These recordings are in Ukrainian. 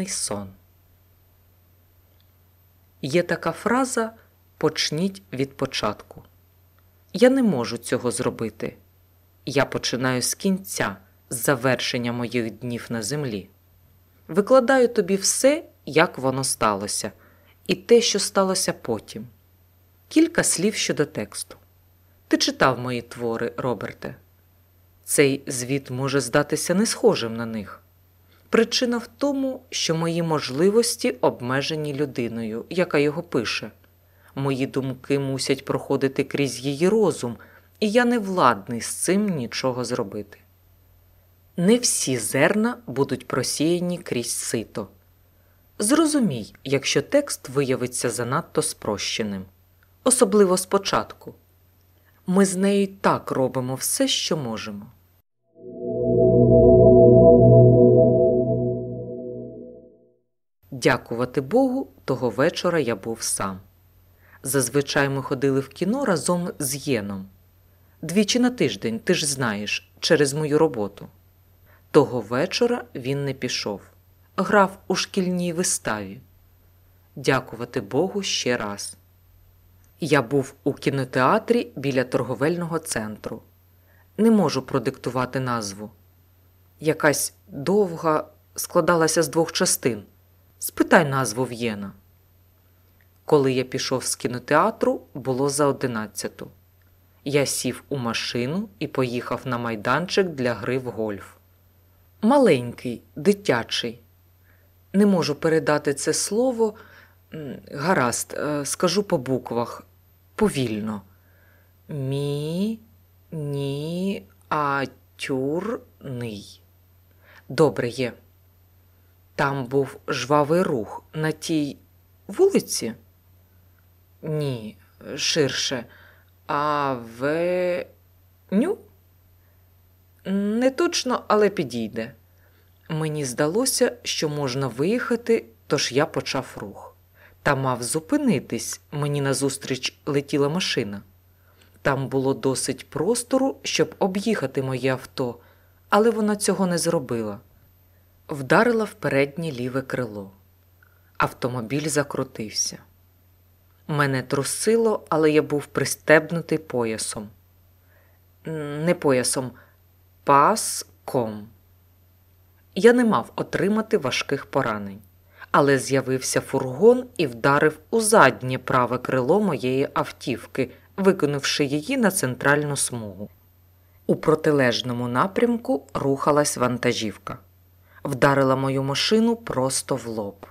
Дивний сон. Є така фраза Почніть від початку. Я не можу цього зробити. Я починаю з кінця, з завершення моїх днів на землі. Викладаю тобі все, як воно сталося, і те, що сталося потім. Кілька слів щодо тексту. Ти читав мої твори, Роберте. Цей звіт може здатися не схожим на них. Причина в тому, що мої можливості обмежені людиною, яка його пише. Мої думки мусять проходити крізь її розум, і я не владний з цим нічого зробити. Не всі зерна будуть просіяні крізь сито. Зрозумій, якщо текст виявиться занадто спрощеним, особливо спочатку. Ми з нею так робимо все, що можемо. Дякувати Богу, того вечора я був сам. Зазвичай ми ходили в кіно разом з Єном. Двічі на тиждень, ти ж знаєш, через мою роботу. Того вечора він не пішов, грав у шкільній виставі. Дякувати Богу ще раз. Я був у кінотеатрі біля торговельного центру. Не можу продиктувати назву. Якась довга складалася з двох частин. Спитай назву В'єна. Коли я пішов з кінотеатру, було за одинадцяту. Я сів у машину і поїхав на майданчик для гри в гольф. Маленький, дитячий. Не можу передати це слово. Гаразд, е, скажу по буквах повільно. Мі, ні, а тюрний. Добре є. Там був жвавий рух на тій вулиці? Ні, ширше. Авеню? Не точно, але підійде. Мені здалося, що можна виїхати, тож я почав рух. Та мав зупинитись, мені назустріч летіла машина. Там було досить простору, щоб об'їхати моє авто, але вона цього не зробила. Вдарила в переднє ліве крило. Автомобіль закрутився. Мене трусило, але я був пристебнутий поясом. Не поясом, паском. Я не мав отримати важких поранень, але з'явився фургон і вдарив у заднє праве крило моєї автівки, виконавши її на центральну смугу. У протилежному напрямку рухалась вантажівка, вдарила мою машину просто в лоб.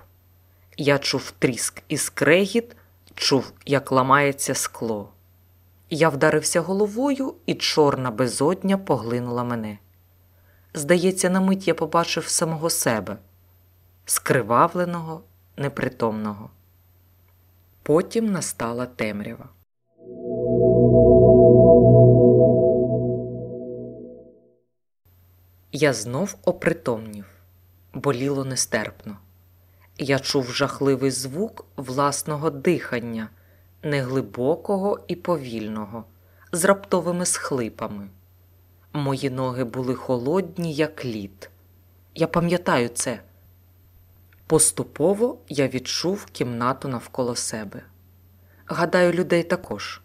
Я чув тріск і скрегіт, чув, як ламається скло. Я вдарився головою, і чорна безодня поглинула мене. Здається, на мить я побачив самого себе скривавленого, непритомного. Потім настала темрява. Я знов опритомнів, боліло нестерпно. Я чув жахливий звук власного дихання, неглибокого і повільного, з раптовими схлипами. Мої ноги були холодні, як лід. Я пам'ятаю це. Поступово я відчув кімнату навколо себе. Гадаю, людей також.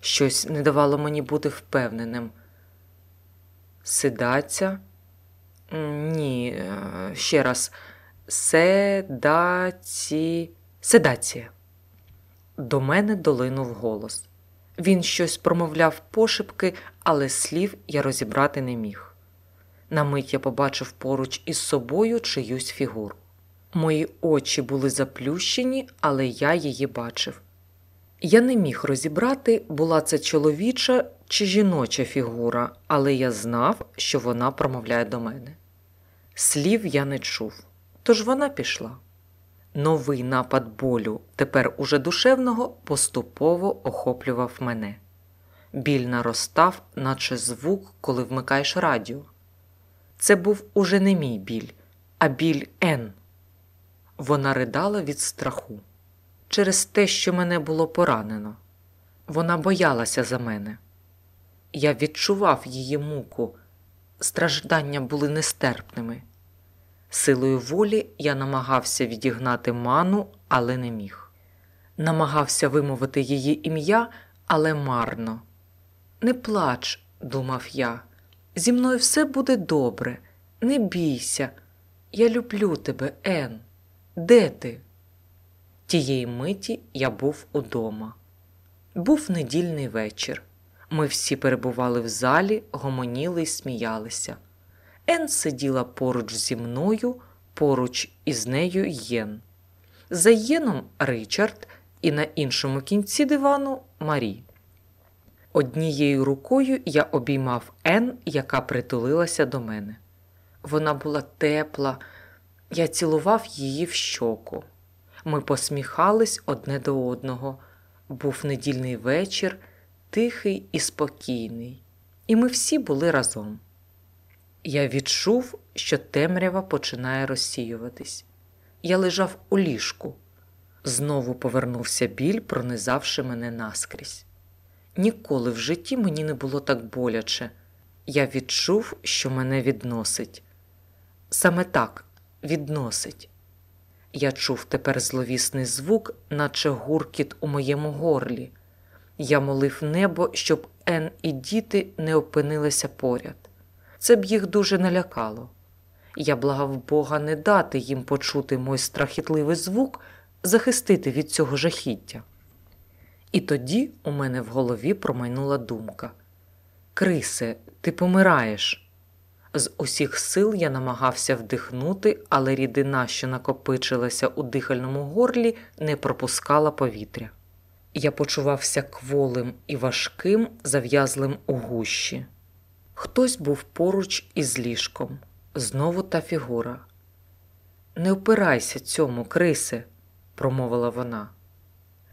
Щось не давало мені бути впевненим. Сидаця? Ні, е, ще раз. Седаці... Седація. До мене долинув голос. Він щось промовляв пошепки, але слів я розібрати не міг. На мить я побачив поруч із собою чиюсь фігуру. Мої очі були заплющені, але я її бачив. Я не міг розібрати, була це чоловіча чи жіноча фігура, але я знав, що вона промовляє до мене. Слів я не чув, тож вона пішла. Новий напад болю, тепер уже душевного, поступово охоплював мене. Біль наростав, наче звук, коли вмикаєш радіо. Це був уже не мій біль, а біль Н. Вона ридала від страху через те, що мене було поранено. Вона боялася за мене. Я відчував її муку, страждання були нестерпними. Силою волі я намагався відігнати ману, але не міг. Намагався вимовити її ім'я, але марно. Не плач, думав я, зі мною все буде добре, не бійся. Я люблю тебе, Ен. Де ти? Тієї миті я був удома. Був недільний вечір. Ми всі перебували в залі, гомоніли й сміялися. Ен сиділа поруч зі мною, поруч із нею Єн. За Єном Ричард і на іншому кінці дивану Марі. Однією рукою я обіймав Ен, яка притулилася до мене. Вона була тепла, я цілував її в щоку. Ми посміхались одне до одного. Був недільний вечір, тихий і спокійний, і ми всі були разом. Я відчув, що темрява починає розсіюватись. Я лежав у ліжку. Знову повернувся біль, пронизавши мене наскрізь. Ніколи в житті мені не було так боляче. Я відчув, що мене відносить. Саме так відносить. Я чув тепер зловісний звук, наче гуркіт у моєму горлі. Я молив небо, щоб Ен і діти не опинилися поряд. Це б їх дуже налякало. Я благав Бога не дати їм почути мой страхітливий звук, захистити від цього жахіття. І тоді у мене в голові промайнула думка: Крисе, ти помираєш. З усіх сил я намагався вдихнути, але рідина, що накопичилася у дихальному горлі, не пропускала повітря. Я почувався кволим і важким, зав'язлим у гущі. Хтось був поруч із ліжком, знову та фігура. Не опирайся цьому, Крисе, промовила вона.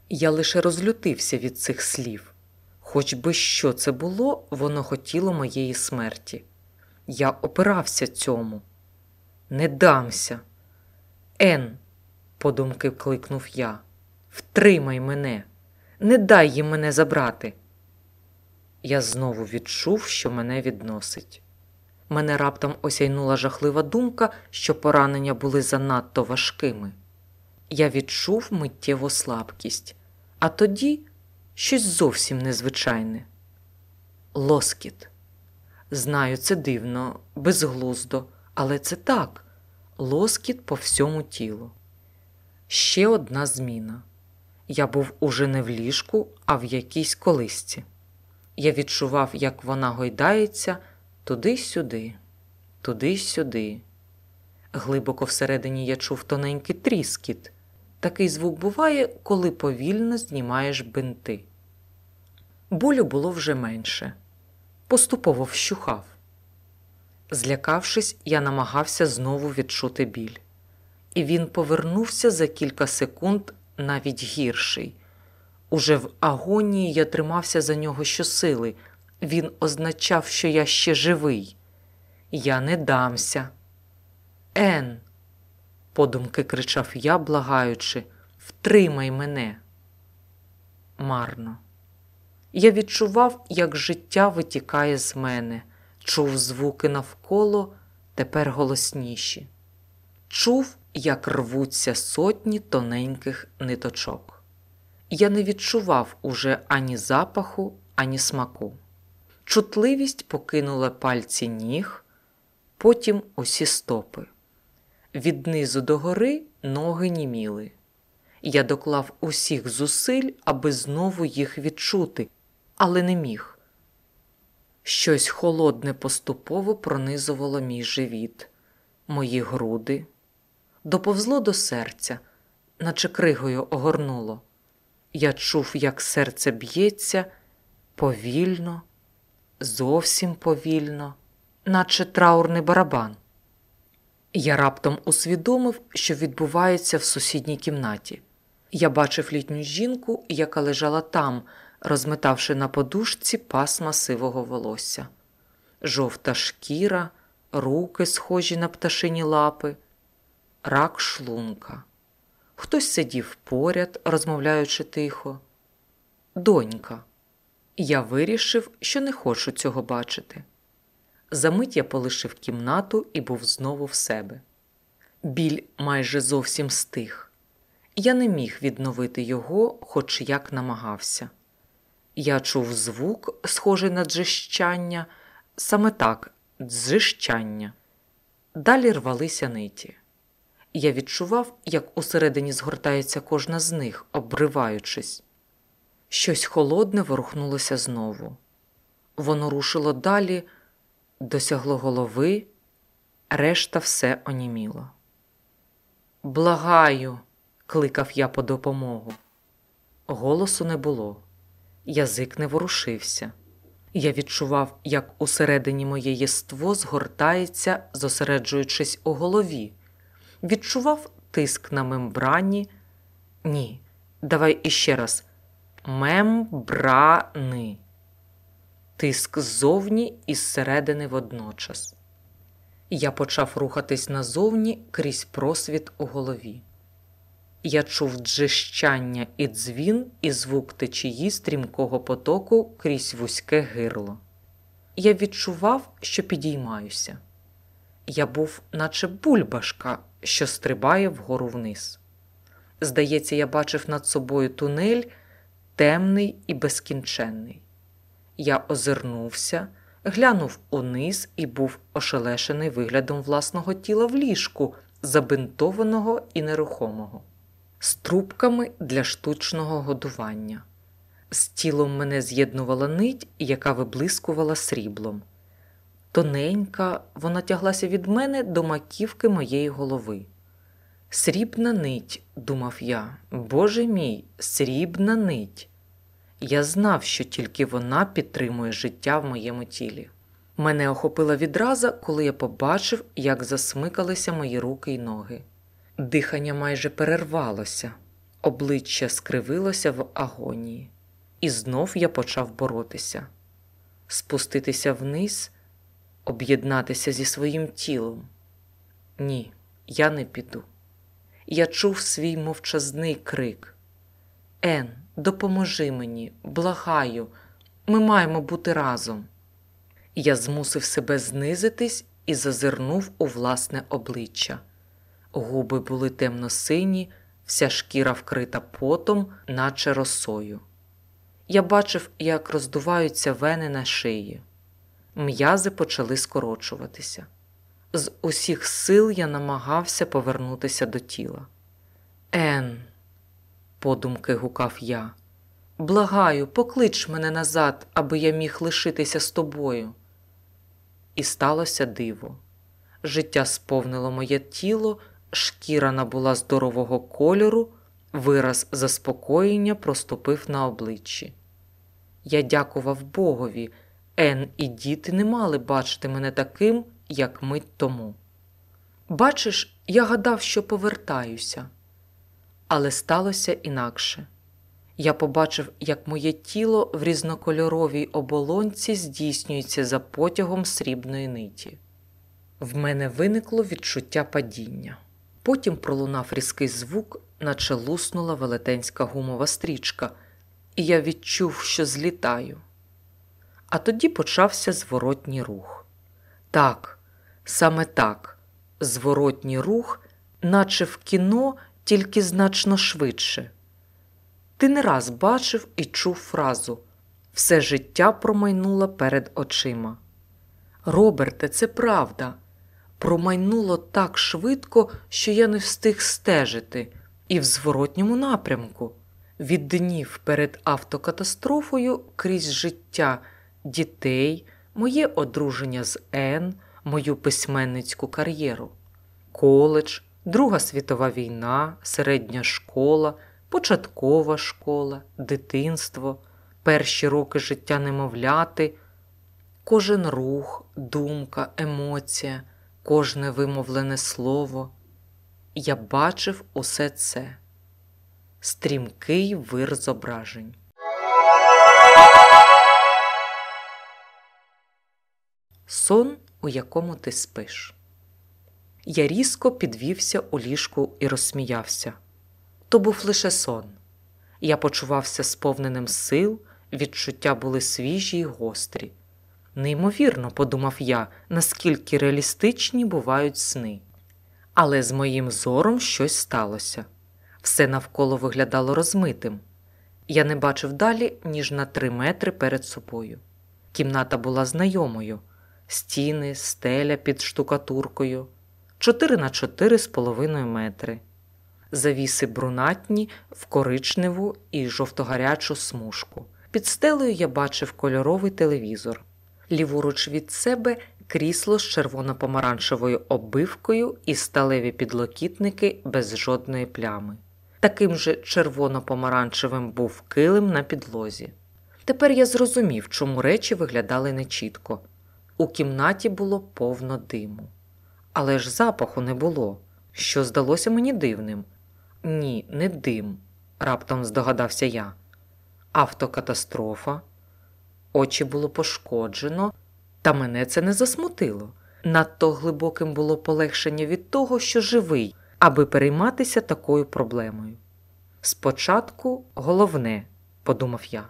Я лише розлютився від цих слів. Хоч би що це було, воно хотіло моєї смерті. Я опирався цьому. Не дамся. Ен, подумки кликнув я, втримай мене, не дай їм мене забрати. Я знову відчув, що мене відносить. Мене раптом осяйнула жахлива думка, що поранення були занадто важкими. Я відчув миттєву слабкість, а тоді щось зовсім незвичайне. Лоскіт. Знаю, це дивно, безглуздо, але це так лоскіт по всьому тілу. Ще одна зміна. Я був уже не в ліжку, а в якійсь колисці. Я відчував, як вона гойдається туди-сюди, туди-сюди. Глибоко всередині я чув тоненький тріскіт. Такий звук буває, коли повільно знімаєш бинти. Болю було вже менше поступово вщухав. Злякавшись, я намагався знову відчути біль, і він повернувся за кілька секунд навіть гірший. Уже в агонії я тримався за нього щосили. Він означав, що я ще живий. Я не дамся. Ен, подумки кричав я, благаючи, втримай мене. Марно. Я відчував, як життя витікає з мене, чув звуки навколо, тепер голосніші. Чув, як рвуться сотні тоненьких ниточок. Я не відчував уже ані запаху, ані смаку. Чутливість покинула пальці ніг, потім усі стопи. Від низу до гори ноги німіли. Я доклав усіх зусиль, аби знову їх відчути, але не міг. Щось холодне поступово пронизувало мій живіт, мої груди, доповзло до серця, наче кригою огорнуло. Я чув, як серце б'ється повільно, зовсім повільно, наче траурний барабан. Я раптом усвідомив, що відбувається в сусідній кімнаті. Я бачив літню жінку, яка лежала там розметавши на подушці пасма сивого волосся, жовта шкіра, руки, схожі на пташині лапи, рак шлунка. Хтось сидів поряд, розмовляючи тихо. Донька. Я вирішив, що не хочу цього бачити. Замить я полишив кімнату і був знову в себе. Біль майже зовсім стих. Я не міг відновити його, хоч як намагався. Я чув звук, схожий на дзижчання, саме так, дзижчання. Далі рвалися ниті. Я відчував, як усередині згортається кожна з них, обриваючись. Щось холодне ворухнулося знову. Воно рушило далі, досягло голови, решта все оніміло. Благаю, кликав я по допомогу. Голосу не було, язик не ворушився. Я відчував, як усередині моє єство згортається, зосереджуючись у голові. Відчував тиск на мембрані. Ні, давай іще раз. Мембрани. Тиск ззовні і зсередини водночас. Я почав рухатись назовні крізь просвіт у голові. Я чув джищання і дзвін і звук течії стрімкого потоку крізь вузьке гирло. Я відчував, що підіймаюся. Я був, наче бульбашка, що стрибає вгору вниз. Здається, я бачив над собою тунель темний і безкінченний. Я озирнувся, глянув униз і був ошелешений виглядом власного тіла в ліжку, забинтованого і нерухомого, з трубками для штучного годування. З тілом мене з'єднувала нить, яка виблискувала сріблом. Тоненька, вона тяглася від мене до маківки моєї голови. Срібна нить, думав я, Боже мій, срібна нить. Я знав, що тільки вона підтримує життя в моєму тілі. Мене охопила відраза, коли я побачив, як засмикалися мої руки й ноги. Дихання майже перервалося, обличчя скривилося в агонії, і знов я почав боротися, спуститися вниз, об'єднатися зі своїм тілом. Ні, я не піду. Я чув свій мовчазний крик. Ен, допоможи мені, благаю, ми маємо бути разом. Я змусив себе знизитись і зазирнув у власне обличчя. Губи були темно-сині, вся шкіра вкрита потом, наче росою. Я бачив, як роздуваються вени на шиї. М'язи почали скорочуватися. З усіх сил я намагався повернутися до тіла. Ен, подумки гукав я, благаю, поклич мене назад, аби я міг лишитися з тобою. І сталося диво. Життя сповнило моє тіло, шкіра набула здорового кольору, вираз заспокоєння проступив на обличчі. Я дякував Богові, Ен і діти не мали бачити мене таким, як мить тому. Бачиш, я гадав, що повертаюся, але сталося інакше. Я побачив, як моє тіло в різнокольоровій оболонці здійснюється за потягом срібної ниті. В мене виникло відчуття падіння. Потім пролунав різкий звук, наче луснула велетенська гумова стрічка, і я відчув, що злітаю. А тоді почався зворотній рух. Так, саме так, зворотній рух, наче в кіно, тільки значно швидше. Ти не раз бачив і чув фразу все життя промайнуло перед очима. Роберте, це правда. Промайнуло так швидко, що я не встиг стежити, і в зворотньому напрямку. Від днів перед автокатастрофою крізь життя дітей, моє одруження з Н, мою письменницьку кар'єру, коледж, Друга світова війна, середня школа, початкова школа, дитинство, перші роки життя немовляти, кожен рух, думка, емоція, кожне вимовлене слово. Я бачив усе це. Стрімкий вир зображень. Сон, у якому ти спиш. Я різко підвівся у ліжку і розсміявся. То був лише сон. Я почувався сповненим сил, відчуття були свіжі й гострі. Неймовірно, подумав я, наскільки реалістичні бувають сни. Але з моїм зором щось сталося. Все навколо виглядало розмитим. Я не бачив далі, ніж на три метри перед собою. Кімната була знайомою: стіни, стеля під штукатуркою, 4 на 4 з половиною метри, завіси брунатні в коричневу і жовтогарячу смужку. Під стелею я бачив кольоровий телевізор. Ліворуч від себе крісло з червоно-помаранчевою оббивкою і сталеві підлокітники без жодної плями. Таким же червоно-помаранчевим був килим на підлозі. Тепер я зрозумів, чому речі виглядали нечітко. У кімнаті було повно диму. Але ж запаху не було, що здалося мені дивним. Ні, не дим, раптом здогадався я. Автокатастрофа. Очі було пошкоджено, та мене це не засмутило. Надто глибоким було полегшення від того, що живий, аби перейматися такою проблемою. Спочатку головне, подумав я,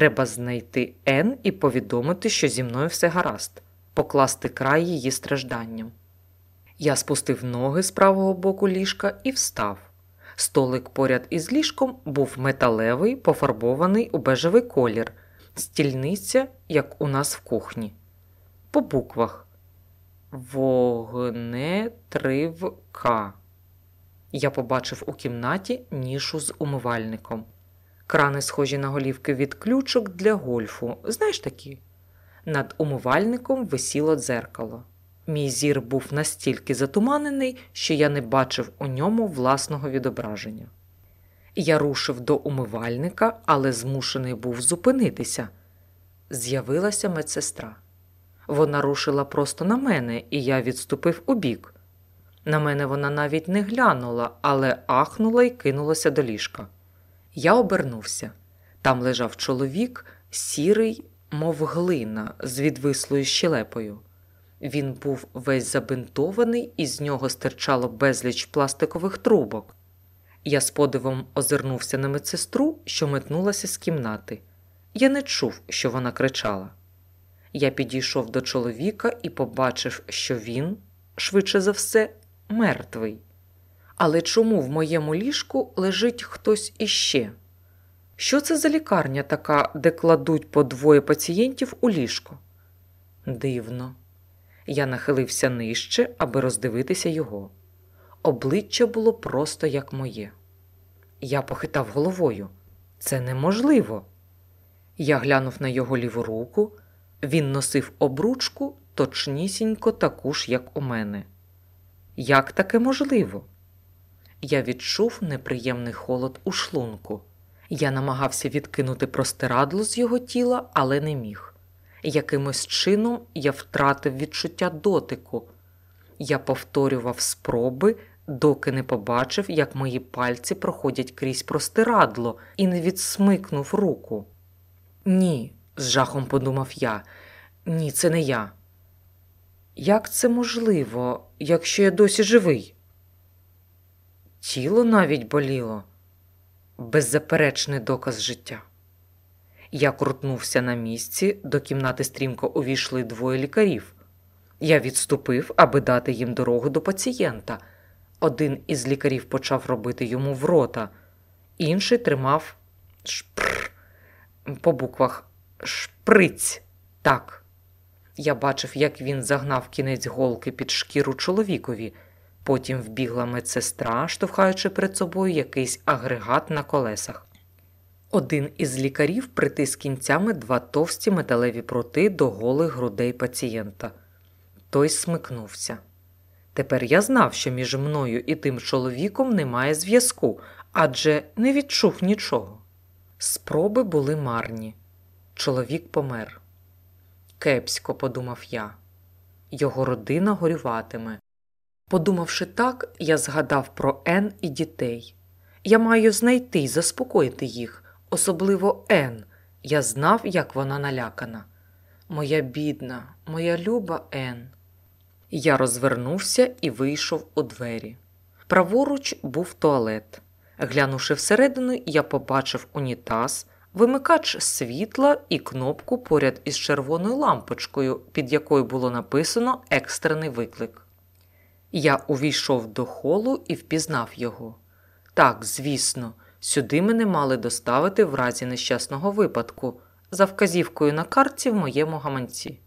треба знайти Н і повідомити, що зі мною все гаразд, покласти край її стражданням. Я спустив ноги з правого боку ліжка і встав. Столик поряд із ліжком був металевий, пофарбований у бежевий колір, стільниця, як у нас в кухні. По буквах Вогнетривка. Я побачив у кімнаті нішу з умивальником. Крани схожі на голівки від ключок для гольфу. Знаєш такі? Над умивальником висіло дзеркало. Мій зір був настільки затуманений, що я не бачив у ньому власного відображення. Я рушив до умивальника, але змушений був зупинитися. З'явилася медсестра. Вона рушила просто на мене, і я відступив убік. На мене вона навіть не глянула, але ахнула і кинулася до ліжка. Я обернувся. Там лежав чоловік, сірий, мов глина, з відвислою щелепою. Він був весь забинтований, і з нього стирчало безліч пластикових трубок. Я з подивом озирнувся на медсестру, що метнулася з кімнати. Я не чув, що вона кричала. Я підійшов до чоловіка і побачив, що він, швидше за все, мертвий. Але чому в моєму ліжку лежить хтось іще? Що це за лікарня така, де кладуть по двоє пацієнтів у ліжко? Дивно. Я нахилився нижче, аби роздивитися його. Обличчя було просто як моє. Я похитав головою. Це неможливо. Я глянув на його ліву руку. Він носив обручку точнісінько таку ж, як у мене. Як таке можливо? Я відчув неприємний холод у шлунку. Я намагався відкинути простирадло з його тіла, але не міг. Якимось чином я втратив відчуття дотику. Я повторював спроби, доки не побачив, як мої пальці проходять крізь простирадло і не відсмикнув руку. Ні, з жахом подумав я. Ні, це не я. Як це можливо, якщо я досі живий? Тіло навіть боліло беззаперечний доказ життя. Я крутнувся на місці, до кімнати стрімко увійшли двоє лікарів. Я відступив, аби дати їм дорогу до пацієнта. Один із лікарів почав робити йому в рота, інший тримав шпр по буквах шприць. Так. Я бачив, як він загнав кінець голки під шкіру чоловікові. Потім вбігла медсестра, штовхаючи перед собою якийсь агрегат на колесах. Один із лікарів притис кінцями два товсті металеві прути до голих грудей пацієнта. Той смикнувся. Тепер я знав, що між мною і тим чоловіком немає зв'язку, адже не відчув нічого. Спроби були марні. Чоловік помер. Кепсько, подумав я. Його родина горюватиме. Подумавши так, я згадав про Ен і дітей. Я маю знайти й заспокоїти їх, особливо Ен. Я знав, як вона налякана. Моя бідна, моя люба Ен. Я розвернувся і вийшов у двері. Праворуч був туалет. Глянувши всередину, я побачив унітаз, вимикач світла і кнопку поряд із червоною лампочкою, під якою було написано екстрений виклик. Я увійшов до холу і впізнав його. Так, звісно, сюди мене мали доставити в разі нещасного випадку за вказівкою на картці в моєму гаманці.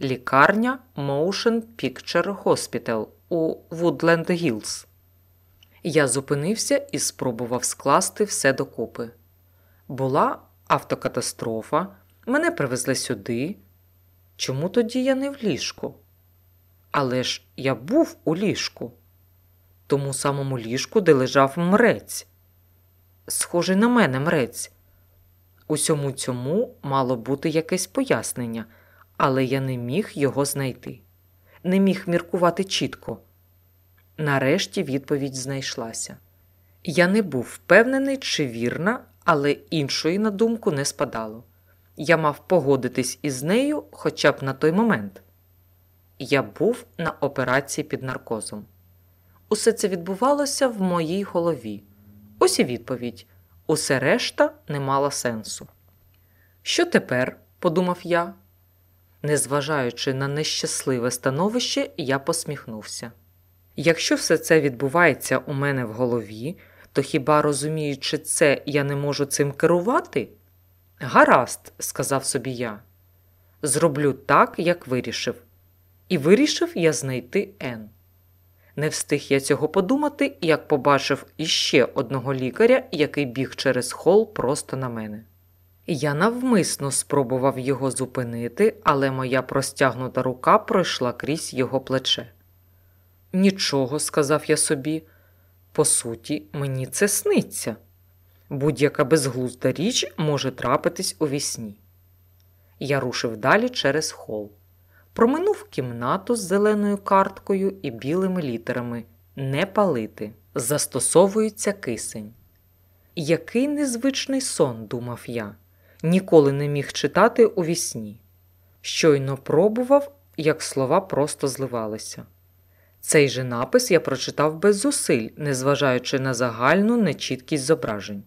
Лікарня Motion Picture Hospital у Woodland Hills. Я зупинився і спробував скласти все докупи. Була автокатастрофа, мене привезли сюди. Чому тоді я не в ліжку? Але ж я був у ліжку, тому самому ліжку, де лежав мрець. Схожий на мене мрець. Усьому цьому мало бути якесь пояснення, але я не міг його знайти, не міг міркувати чітко. Нарешті відповідь знайшлася. Я не був впевнений, чи вірна, але іншої на думку не спадало. Я мав погодитись із нею хоча б на той момент. Я був на операції під наркозом. Усе це відбувалося в моїй голові. Ось і відповідь. Усе решта не мало сенсу. Що тепер? подумав я. Незважаючи на нещасливе становище, я посміхнувся. Якщо все це відбувається у мене в голові, то хіба розуміючи це, я не можу цим керувати? Гаразд, сказав собі я. Зроблю так, як вирішив. І вирішив я знайти Н. Не встиг я цього подумати, як побачив іще одного лікаря, який біг через хол просто на мене. Я навмисно спробував його зупинити, але моя простягнута рука пройшла крізь його плече. Нічого, сказав я собі, по суті, мені це сниться. Будь-яка безглузда річ може трапитись у вісні. Я рушив далі через хол. Проминув кімнату з зеленою карткою і білими літерами Не палити. Застосовується кисень. Який незвичний сон, думав я, ніколи не міг читати у вісні. Щойно пробував, як слова просто зливалися. Цей же напис я прочитав без зусиль, незважаючи на загальну нечіткість зображень.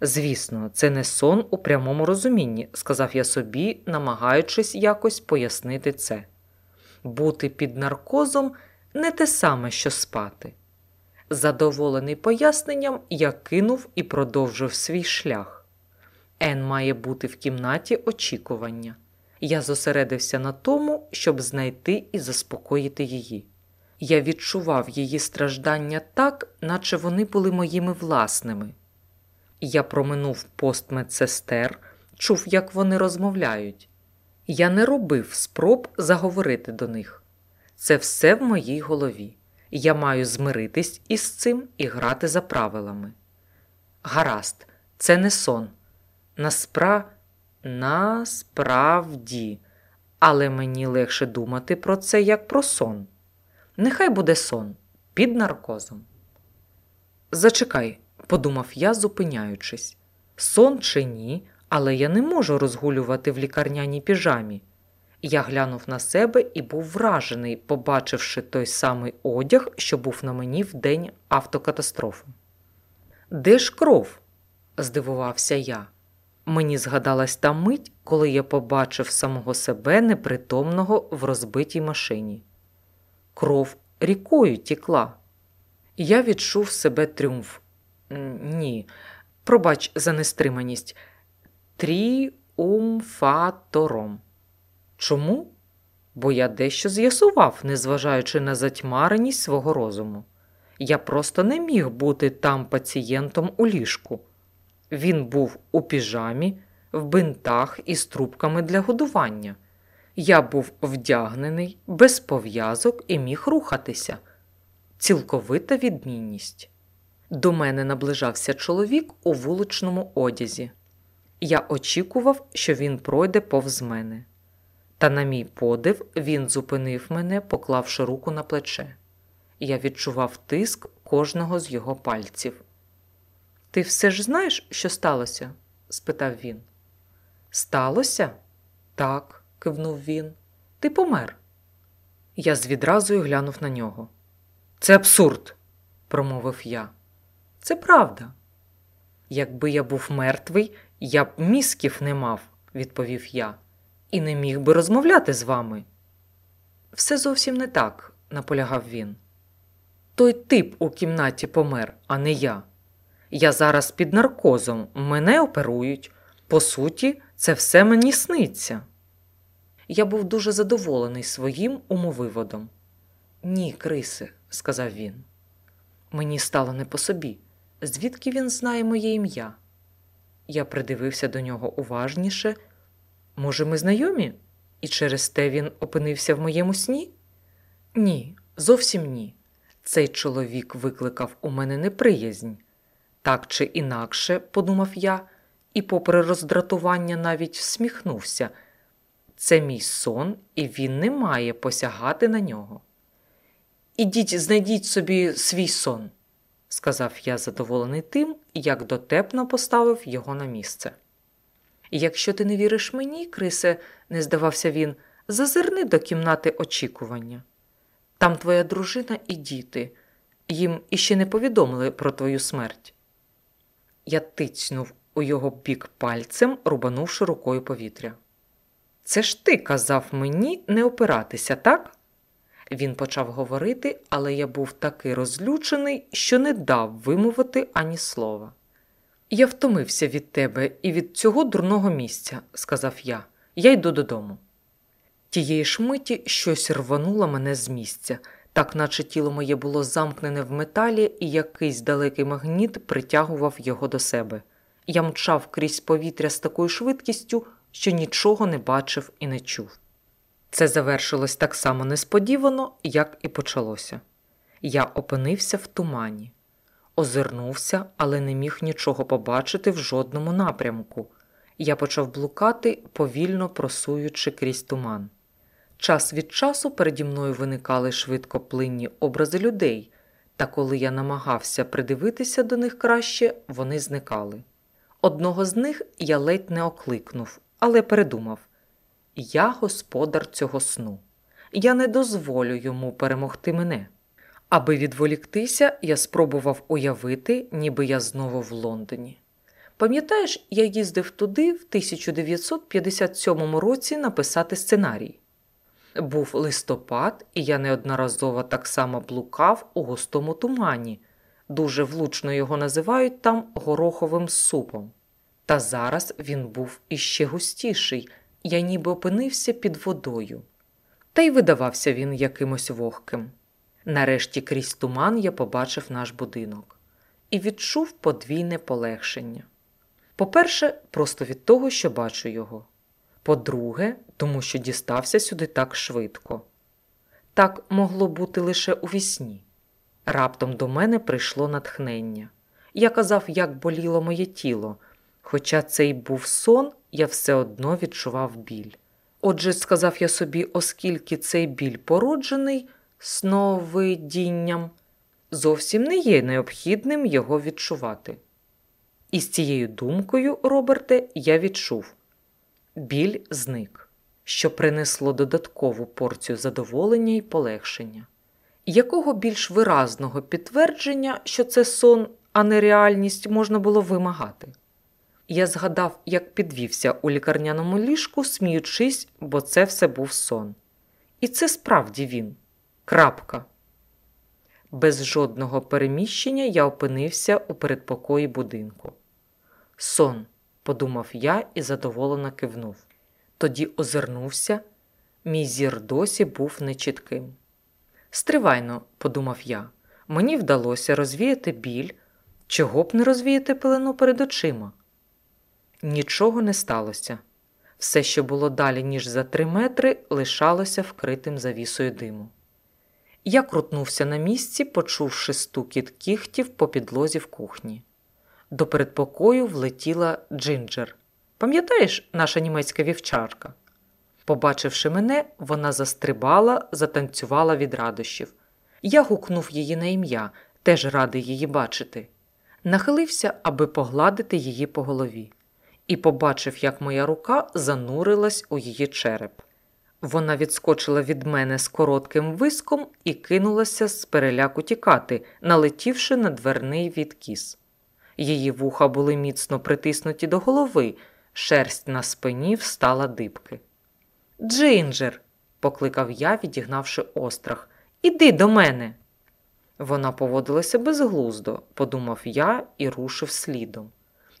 Звісно, це не сон у прямому розумінні, сказав я собі, намагаючись якось пояснити це. Бути під наркозом не те саме, що спати. Задоволений поясненням, я кинув і продовжив свій шлях. Ен має бути в кімнаті очікування. Я зосередився на тому, щоб знайти і заспокоїти її. Я відчував її страждання так, наче вони були моїми власними. Я проминув пост медсестер, чув, як вони розмовляють. Я не робив спроб заговорити до них. Це все в моїй голові. Я маю змиритись із цим і грати за правилами. Гаразд, це не сон. Наспра... Насправді, але мені легше думати про це як про сон. Нехай буде сон під наркозом. Зачекай, подумав я, зупиняючись. Сон чи ні, але я не можу розгулювати в лікарняній піжамі. Я глянув на себе і був вражений, побачивши той самий одяг, що був на мені в день автокатастрофи. Де ж кров? здивувався я. Мені згадалась та мить, коли я побачив самого себе непритомного в розбитій машині. Кров рікою тікла. Я відчув себе тріумф. Ні, пробач за нестриманість. Тріумфатором. Чому? Бо я дещо з'ясував, незважаючи на затьмареність свого розуму. Я просто не міг бути там пацієнтом у ліжку. Він був у піжамі, в бинтах і з трубками для годування. Я був вдягнений, без пов'язок і міг рухатися. Цілковита відмінність. До мене наближався чоловік у вуличному одязі. Я очікував, що він пройде повз мене. Та, на мій подив, він зупинив мене, поклавши руку на плече. Я відчував тиск кожного з його пальців. Ти все ж знаєш, що сталося? спитав він. Сталося? Так, кивнув він. Ти помер. Я з відразою глянув на нього. Це абсурд, промовив я. Це правда. Якби я був мертвий, я б мізків не мав, відповів я, і не міг би розмовляти з вами. Все зовсім не так, наполягав він. Той тип у кімнаті помер, а не я. Я зараз під наркозом, мене оперують. По суті, це все мені сниться. Я був дуже задоволений своїм умовиводом. Ні, Крисе, сказав він. Мені стало не по собі. Звідки він знає моє ім'я? Я придивився до нього уважніше. Може, ми знайомі? І через те він опинився в моєму сні? Ні, зовсім ні. Цей чоловік викликав у мене неприязнь. Так чи інакше, подумав я, і, попри роздратування, навіть всміхнувся. Це мій сон, і він не має посягати на нього. Ідіть, знайдіть собі свій сон, сказав я, задоволений тим, як дотепно поставив його на місце. Якщо ти не віриш мені, Крисе, не здавався він, зазирни до кімнати очікування. Там твоя дружина і діти. Їм іще не повідомили про твою смерть. Я тицьнув у його бік пальцем, рубанувши рукою повітря. Це ж ти казав мені не опиратися, так? Він почав говорити, але я був такий розлючений, що не дав вимовити ані слова. Я втомився від тебе і від цього дурного місця, сказав я. Я йду додому. Тієї ж миті щось рвануло мене з місця, так наче тіло моє було замкнене в металі, і якийсь далекий магніт притягував його до себе. Я мчав крізь повітря з такою швидкістю, що нічого не бачив і не чув. Це завершилось так само несподівано, як і почалося. Я опинився в тумані, озирнувся, але не міг нічого побачити в жодному напрямку. Я почав блукати, повільно просуючи крізь туман. Час від часу переді мною виникали швидкоплинні образи людей, та коли я намагався придивитися до них краще, вони зникали. Одного з них я ледь не окликнув, але передумав я господар цього сну. Я не дозволю йому перемогти мене. Аби відволіктися, я спробував уявити, ніби я знову в Лондоні. Пам'ятаєш, я їздив туди в 1957 році написати сценарій. Був листопад, і я неодноразово так само блукав у густому тумані. Дуже влучно його називають там гороховим супом. Та зараз він був іще густіший, я ніби опинився під водою. Та й видавався він якимось вогким. Нарешті крізь туман я побачив наш будинок і відчув подвійне полегшення. По-перше, просто від того, що бачу його. По-друге, тому що дістався сюди так швидко. Так могло бути лише у вісні. Раптом до мене прийшло натхнення. Я казав, як боліло моє тіло, хоча це й був сон, я все одно відчував біль. Отже, сказав я собі, оскільки цей біль породжений сновидінням, зовсім не є необхідним його відчувати. І з цією думкою, Роберте, я відчув біль зник, що принесло додаткову порцію задоволення і полегшення. Якого більш виразного підтвердження, що це сон, а не реальність можна було вимагати? Я згадав, як підвівся у лікарняному ліжку, сміючись, бо це все був сон. І це справді він. Крапка. Без жодного переміщення я опинився у передпокої будинку. Сон, подумав я і задоволено кивнув. Тоді озирнувся, мій зір досі був нечітким. Стривайно, подумав я, мені вдалося розвіяти біль, чого б не розвіяти пелену перед очима. Нічого не сталося. Все, що було далі, ніж за три метри, лишалося вкритим завісою диму. Я крутнувся на місці, почувши стукіт кіхтів по підлозі в кухні. До передпокою влетіла Джинджер. Пам'ятаєш, наша німецька вівчарка? Побачивши мене, вона застрибала, затанцювала від радощів. Я гукнув її на ім'я, теж радий її бачити. Нахилився, аби погладити її по голові і побачив, як моя рука занурилась у її череп. Вона відскочила від мене з коротким виском і кинулася з переляку тікати, налетівши на дверний відкіс. Її вуха були міцно притиснуті до голови, шерсть на спині встала дибки. Джинджер, покликав я, відігнавши острах, Іди до мене. Вона поводилася безглуздо, подумав я і рушив слідом.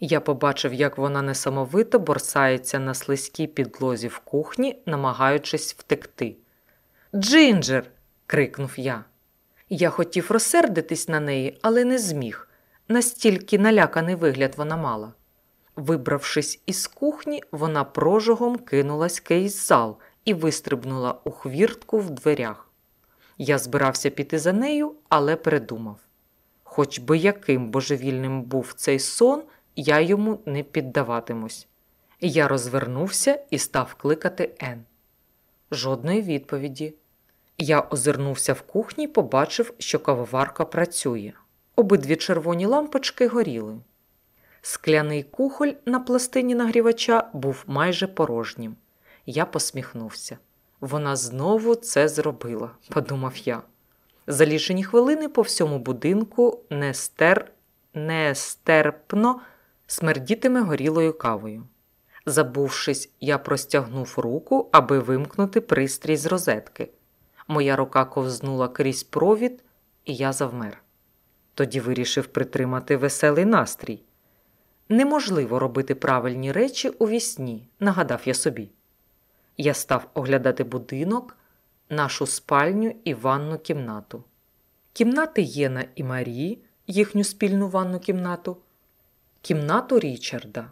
Я побачив, як вона несамовито борсається на слизькій підлозі в кухні, намагаючись втекти. Джинджер. крикнув я. Я хотів розсердитись на неї, але не зміг. Настільки наляканий вигляд вона мала. Вибравшись із кухні, вона прожогом кинулась крізь зал і вистрибнула у хвіртку в дверях. Я збирався піти за нею, але передумав. Хоч би яким божевільним був цей сон, я йому не піддаватимусь. Я розвернувся і став кликати Ен. Жодної відповіді. Я озирнувся в кухні і побачив, що кавоварка працює. Обидві червоні лампочки горіли. Скляний кухоль на пластині нагрівача був майже порожнім. Я посміхнувся. Вона знову це зробила, подумав я. За лічені хвилини по всьому будинку нестер... нестерпно смердітиме горілою кавою. Забувшись, я простягнув руку, аби вимкнути пристрій з розетки. Моя рука ковзнула крізь провід, і я завмер. Тоді вирішив притримати веселий настрій. Неможливо робити правильні речі у вісні, нагадав я собі. Я став оглядати будинок, нашу спальню і ванну кімнату. Кімнати Єна і Марії, їхню спільну ванну кімнату, кімнату Річарда.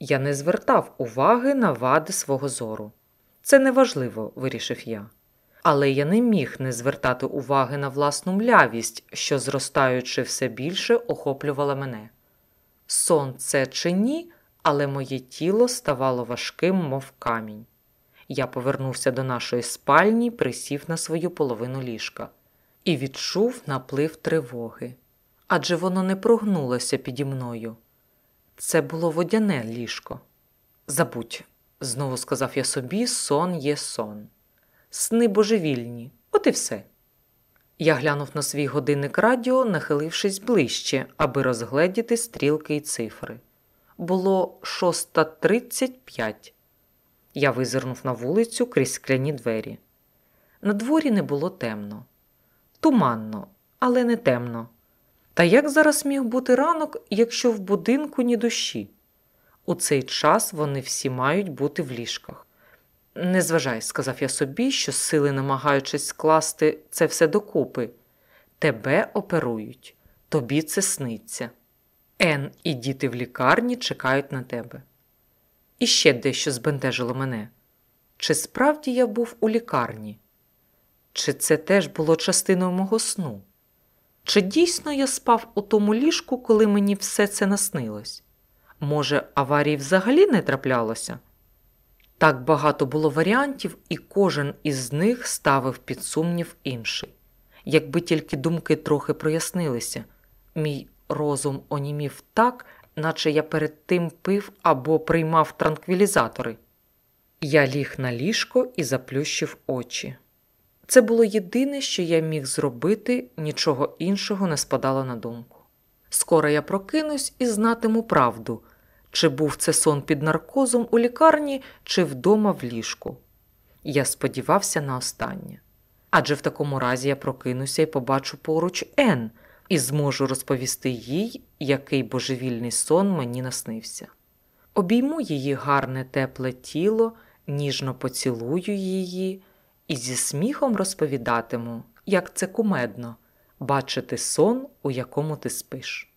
Я не звертав уваги на вади свого зору. Це неважливо, вирішив я. Але я не міг не звертати уваги на власну млявість, що, зростаючи все більше, охоплювала мене. Сон це чи ні, але моє тіло ставало важким, мов камінь. Я повернувся до нашої спальні, присів на свою половину ліжка і відчув наплив тривоги. Адже воно не прогнулося піді мною. Це було водяне ліжко. Забудь, знову сказав я собі, сон є сон. Сни божевільні, от і все. Я глянув на свій годинник радіо, нахилившись ближче, аби розгледіти стрілки й цифри. Було 6.35. Я визирнув на вулицю крізь скляні двері. На дворі не було темно, туманно, але не темно. Та як зараз міг бути ранок, якщо в будинку ні душі? У цей час вони всі мають бути в ліжках. Не зважай, сказав я собі, що сили, намагаючись скласти це все докупи. Тебе оперують, тобі це сниться. Ен і діти в лікарні чекають на тебе. І ще дещо збентежило мене. Чи справді я був у лікарні? Чи це теж було частиною мого сну? Чи дійсно я спав у тому ліжку, коли мені все це наснилось? Може, аварії взагалі не траплялося? Так багато було варіантів, і кожен із них ставив під сумнів інший. Якби тільки думки трохи прояснилися, мій розум онімів так, наче я перед тим пив або приймав транквілізатори. Я ліг на ліжко і заплющив очі. Це було єдине, що я міг зробити, нічого іншого не спадало на думку. Скоро я прокинусь і знатиму правду, чи був це сон під наркозом у лікарні, чи вдома в ліжку. Я сподівався на останнє. Адже в такому разі я прокинуся і побачу поруч Ен і зможу розповісти їй, який божевільний сон мені наснився. Обійму її гарне тепле тіло, ніжно поцілую її і зі сміхом розповідатиму, як це кумедно бачити сон, у якому ти спиш.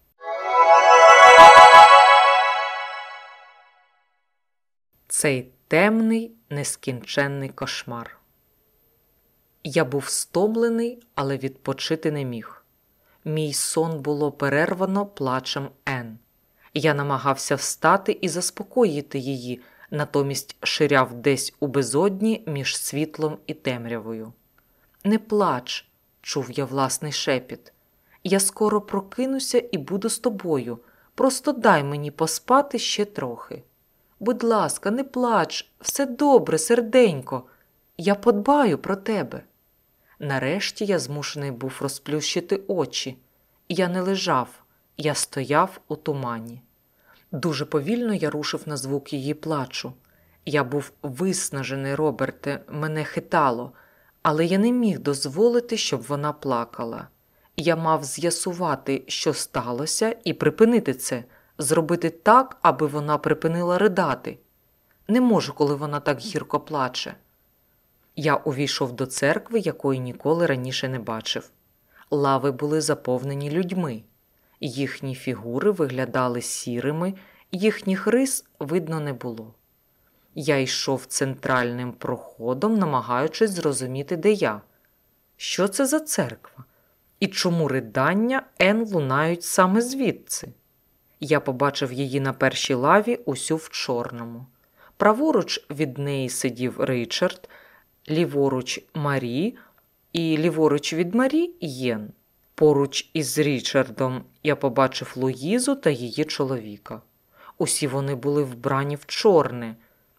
Цей темний, нескінченний кошмар. Я був стомлений, але відпочити не міг. Мій сон було перервано плачем Ен. Я намагався встати і заспокоїти її, натомість ширяв десь у безодні між світлом і темрявою. Не плач, чув я власний шепіт. Я скоро прокинуся і буду з тобою. Просто дай мені поспати ще трохи. Будь ласка, не плач, все добре, серденько, я подбаю про тебе. Нарешті я змушений був розплющити очі. Я не лежав, я стояв у тумані. Дуже повільно я рушив на звук її плачу. Я був виснажений, Роберте, мене хитало, Але я не міг дозволити, щоб вона плакала. Я мав з'ясувати, що сталося, і припинити це, зробити так, аби вона припинила ридати. Не можу, коли вона так гірко плаче. Я увійшов до церкви, якої ніколи раніше не бачив. Лави були заповнені людьми, їхні фігури виглядали сірими, їхніх рис видно не було. Я йшов центральним проходом, намагаючись зрозуміти, де я. Що це за церква? І чому ридання Ен лунають саме звідси? Я побачив її на першій лаві усю в чорному. Праворуч від неї сидів Ричард, ліворуч Марі, і ліворуч від Марі Єн. Поруч із Річардом я побачив Луїзу та її чоловіка. Усі вони були вбрані в чорне.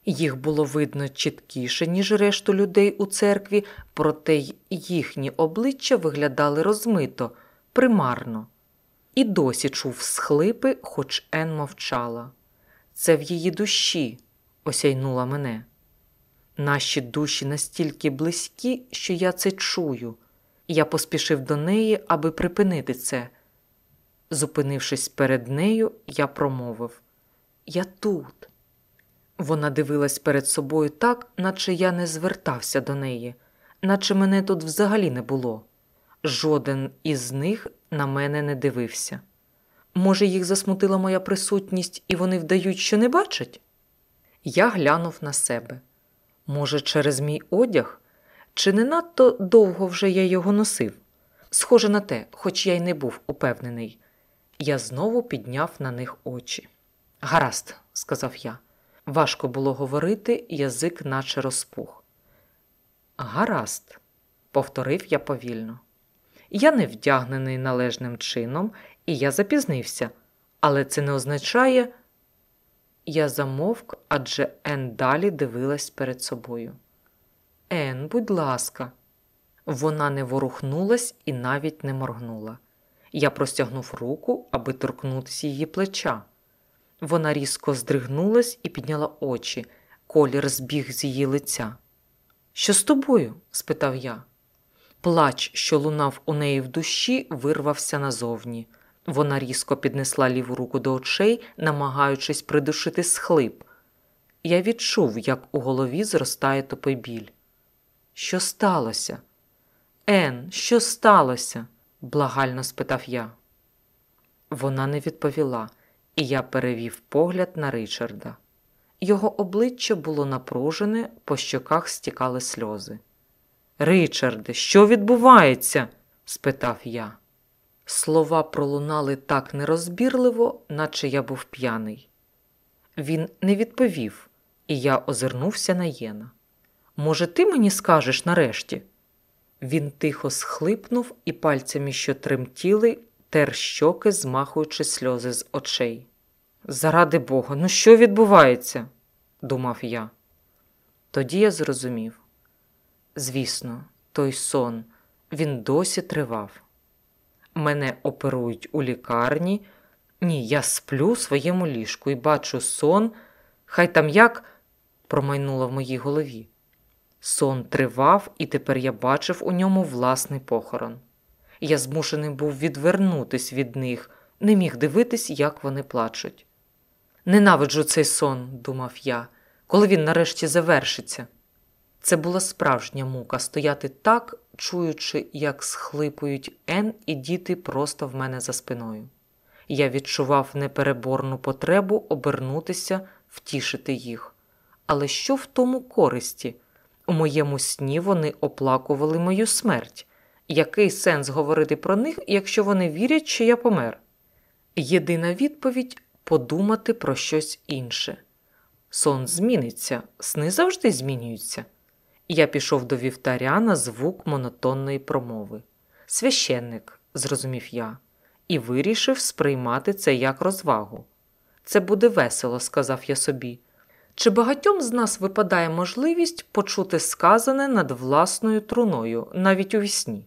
Їх було видно чіткіше, ніж решту людей у церкві, проте й їхні обличчя виглядали розмито, примарно. І досі чув схлипи, хоч Ен мовчала. Це в її душі осяйнула мене. Наші душі настільки близькі, що я це чую. Я поспішив до неї, аби припинити це. Зупинившись перед нею, я промовив Я тут. Вона дивилась перед собою так, наче я не звертався до неї, наче мене тут взагалі не було. Жоден із них на мене не дивився. Може, їх засмутила моя присутність, і вони вдають, що не бачать? Я глянув на себе. Може, через мій одяг? Чи не надто довго вже я його носив? Схоже на те, хоч я й не був упевнений. Я знову підняв на них очі. Гаразд, сказав я. Важко було говорити, язик наче розпух. Гаразд, повторив я повільно. Я не вдягнений належним чином, і я запізнився, але це не означає. Я замовк, адже Ен далі дивилась перед собою. Ен, будь ласка, вона не ворухнулась і навіть не моргнула. Я простягнув руку, аби торкнутися її плеча. Вона різко здригнулась і підняла очі. Колір збіг з її лиця. Що з тобою? спитав я. Плач, що лунав у неї в душі, вирвався назовні. Вона різко піднесла ліву руку до очей, намагаючись придушити схлип. Я відчув, як у голові зростає тупий біль. Що сталося? Ен, що сталося? благально спитав я. Вона не відповіла, і я перевів погляд на Ричарда. Його обличчя було напружене, по щоках стікали сльози. Ричарде, що відбувається? спитав я. Слова пролунали так нерозбірливо, наче я був п'яний. Він не відповів, і я озирнувся на Єна. Може, ти мені скажеш нарешті? Він тихо схлипнув і пальцями, що тремтіли, тер щоки, змахуючи сльози з очей. Заради Бога, ну що відбувається? думав я. Тоді я зрозумів. Звісно, той сон він досі тривав. Мене оперують у лікарні. Ні, я сплю в своєму ліжку і бачу сон, хай там як промайнуло в моїй голові. Сон тривав, і тепер я бачив у ньому власний похорон. Я змушений був відвернутись від них, не міг дивитись, як вони плачуть. Ненавиджу цей сон, думав я, коли він нарешті завершиться. Це була справжня мука стояти так, чуючи, як схлипують Ен і діти просто в мене за спиною. Я відчував непереборну потребу обернутися, втішити їх. Але що в тому користі? У моєму сні вони оплакували мою смерть. Який сенс говорити про них, якщо вони вірять, що я помер? Єдина відповідь подумати про щось інше. Сон зміниться, сни завжди змінюються. Я пішов до вівтаря на звук монотонної промови. Священник, зрозумів я, і вирішив сприймати це як розвагу. Це буде весело, сказав я собі. Чи багатьом з нас випадає можливість почути сказане над власною труною, навіть у вісні?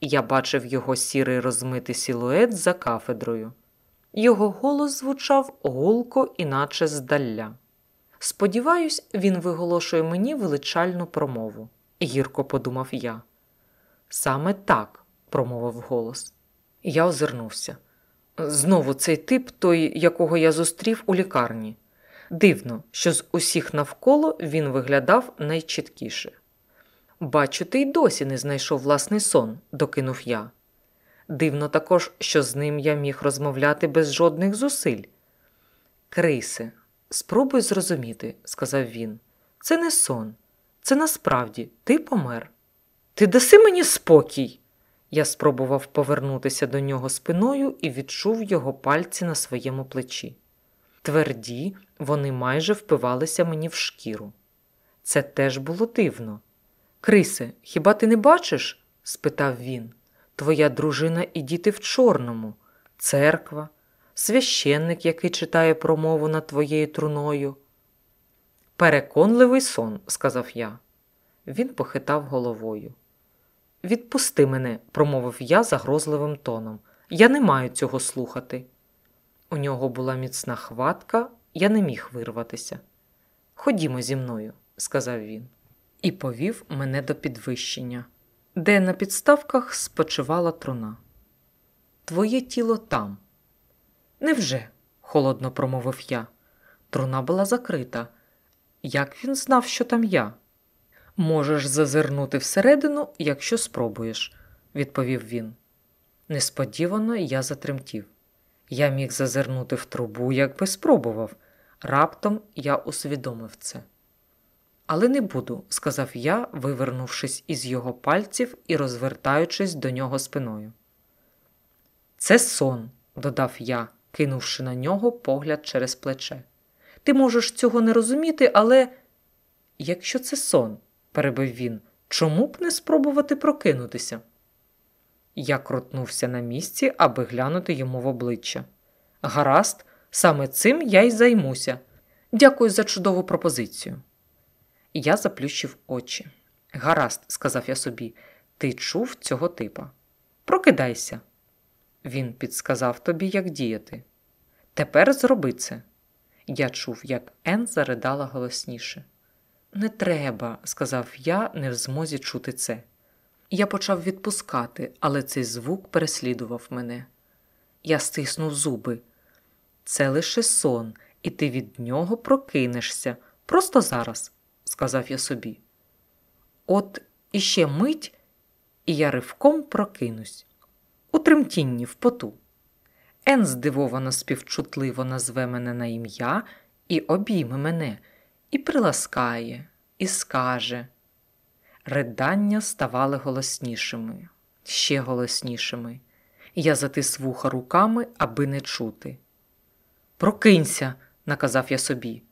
Я бачив його сірий розмитий силует за кафедрою. Його голос звучав гулко, іначе здаля. Сподіваюсь, він виголошує мені величальну промову. гірко подумав я. Саме так, промовив голос. Я озирнувся. Знову цей тип, той, якого я зустрів у лікарні. Дивно, що з усіх навколо він виглядав найчіткіше. Бачу, ти й досі не знайшов власний сон, докинув я. Дивно також, що з ним я міг розмовляти без жодних зусиль. Крисе, спробуй зрозуміти, сказав він. Це не сон. Це насправді ти помер. Ти даси мені спокій. Я спробував повернутися до нього спиною і відчув його пальці на своєму плечі. Тверді, вони майже впивалися мені в шкіру. Це теж було дивно. Крисе, хіба ти не бачиш? спитав він. Твоя дружина і діти в чорному, церква, священник, який читає промову над твоєю труною. Переконливий сон, сказав я. Він похитав головою. Відпусти мене, промовив я загрозливим тоном. Я не маю цього слухати. У нього була міцна хватка, я не міг вирватися. Ходімо зі мною, сказав він, і повів мене до підвищення, де на підставках спочивала труна. Твоє тіло там. Невже? холодно промовив я. Труна була закрита. Як він знав, що там я? Можеш зазирнути всередину, якщо спробуєш, відповів він. Несподівано я затремтів. Я міг зазирнути в трубу, якби спробував. Раптом я усвідомив це. Але не буду, сказав я, вивернувшись із його пальців і розвертаючись до нього спиною. Це сон, додав я, кинувши на нього погляд через плече. Ти можеш цього не розуміти, але якщо це сон, перебив він, чому б не спробувати прокинутися? Я крутнувся на місці, аби глянути йому в обличчя. Гаразд, саме цим я й займуся. Дякую за чудову пропозицію. Я заплющив очі. Гаразд, сказав я собі, ти чув цього типа. Прокидайся. Він підсказав тобі, як діяти. Тепер зроби це. Я чув, як Ен заридала голосніше. Не треба, сказав я, не в змозі чути це. Я почав відпускати, але цей звук переслідував мене. Я стиснув зуби. Це лише сон, і ти від нього прокинешся просто зараз, сказав я собі. От іще мить, і я ривком прокинусь. У тремтінні в поту. Ен здивовано співчутливо назве мене на ім'я і обійме мене, і приласкає, і скаже. Ридання ставали голоснішими, ще голоснішими. Я затис вуха руками, аби не чути. Прокинься, наказав я собі,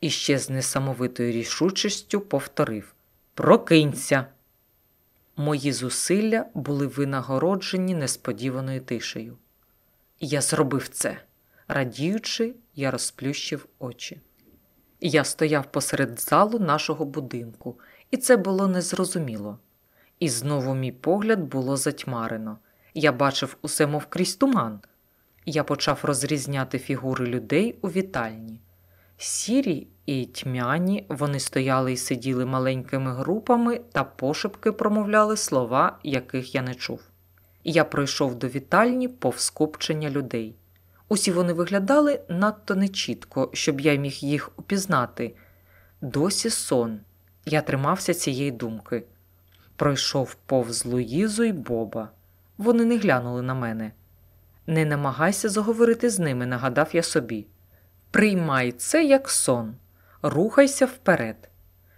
і ще з несамовитою рішучістю повторив Прокинься. Мої зусилля були винагороджені несподіваною тишею. Я зробив це. Радіючи, я розплющив очі. Я стояв посеред залу нашого будинку, і це було незрозуміло. І знову мій погляд було затьмарено. Я бачив усе, мов крізь туман. Я почав розрізняти фігури людей у вітальні. Сірі і тьмяні вони стояли і сиділи маленькими групами та пошепки промовляли слова, яких я не чув. Я пройшов до вітальні повз купчення людей. Усі вони виглядали надто нечітко, щоб я міг їх упізнати. Досі сон. Я тримався цієї думки. Пройшов повз Луїзу й Боба. Вони не глянули на мене. Не намагайся заговорити з ними, нагадав я собі. Приймай це як сон, рухайся вперед.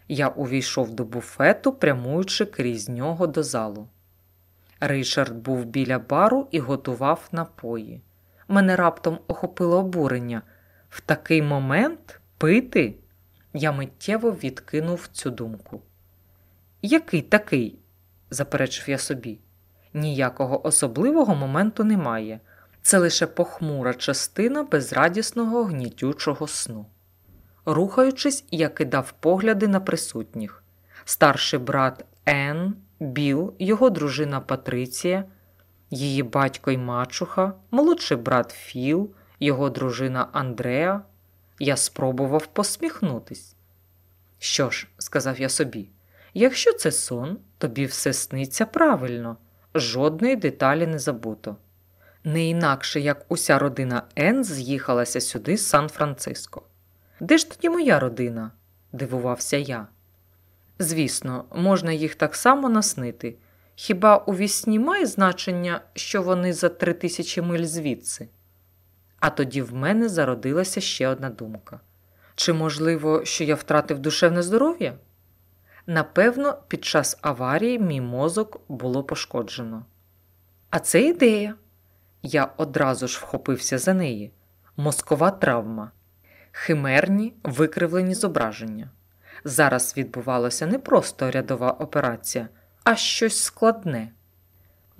Я увійшов до буфету, прямуючи крізь нього до залу. Ричард був біля бару і готував напої. Мене раптом охопило обурення. В такий момент пити? Я миттєво відкинув цю думку. Який такий? заперечив я собі. Ніякого особливого моменту немає. Це лише похмура частина безрадісного гнітючого сну. Рухаючись, я кидав погляди на присутніх. Старший брат Ен, Біл, його дружина Патриція, її батько й мачуха, молодший брат Філ, його дружина Андреа. Я спробував посміхнутись. Що ж, сказав я собі, Якщо це сон, тобі все сниться правильно, жодної деталі не забуто. Не інакше, як уся родина Ен з'їхалася сюди з Сан-Франциско. Де ж тоді моя родина? дивувався я. Звісно, можна їх так само наснити. Хіба у вісні має значення, що вони за три тисячі миль звідси? А тоді в мене зародилася ще одна думка: чи можливо, що я втратив душевне здоров'я? Напевно, під час аварії мій мозок було пошкоджено. А це ідея. Я одразу ж вхопився за неї. Мозкова травма, химерні викривлені зображення. Зараз відбувалася не просто рядова операція, а щось складне.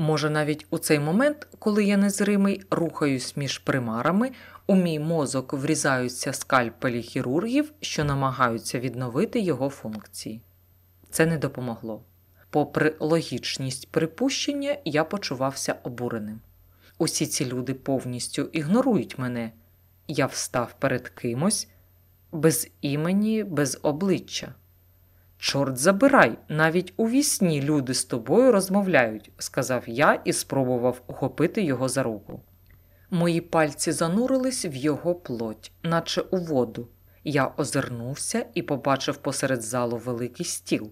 Може, навіть у цей момент, коли я незримий рухаюсь між примарами, у мій мозок врізаються скальпелі хірургів, що намагаються відновити його функції. Це не допомогло. Попри логічність припущення, я почувався обуреним. Усі ці люди повністю ігнорують мене. Я встав перед кимось без імені, без обличчя. Чорт забирай, навіть у вісні люди з тобою розмовляють, сказав я і спробував ухопити його за руку. Мої пальці занурились в його плоть, наче у воду. Я озирнувся і побачив посеред залу великий стіл.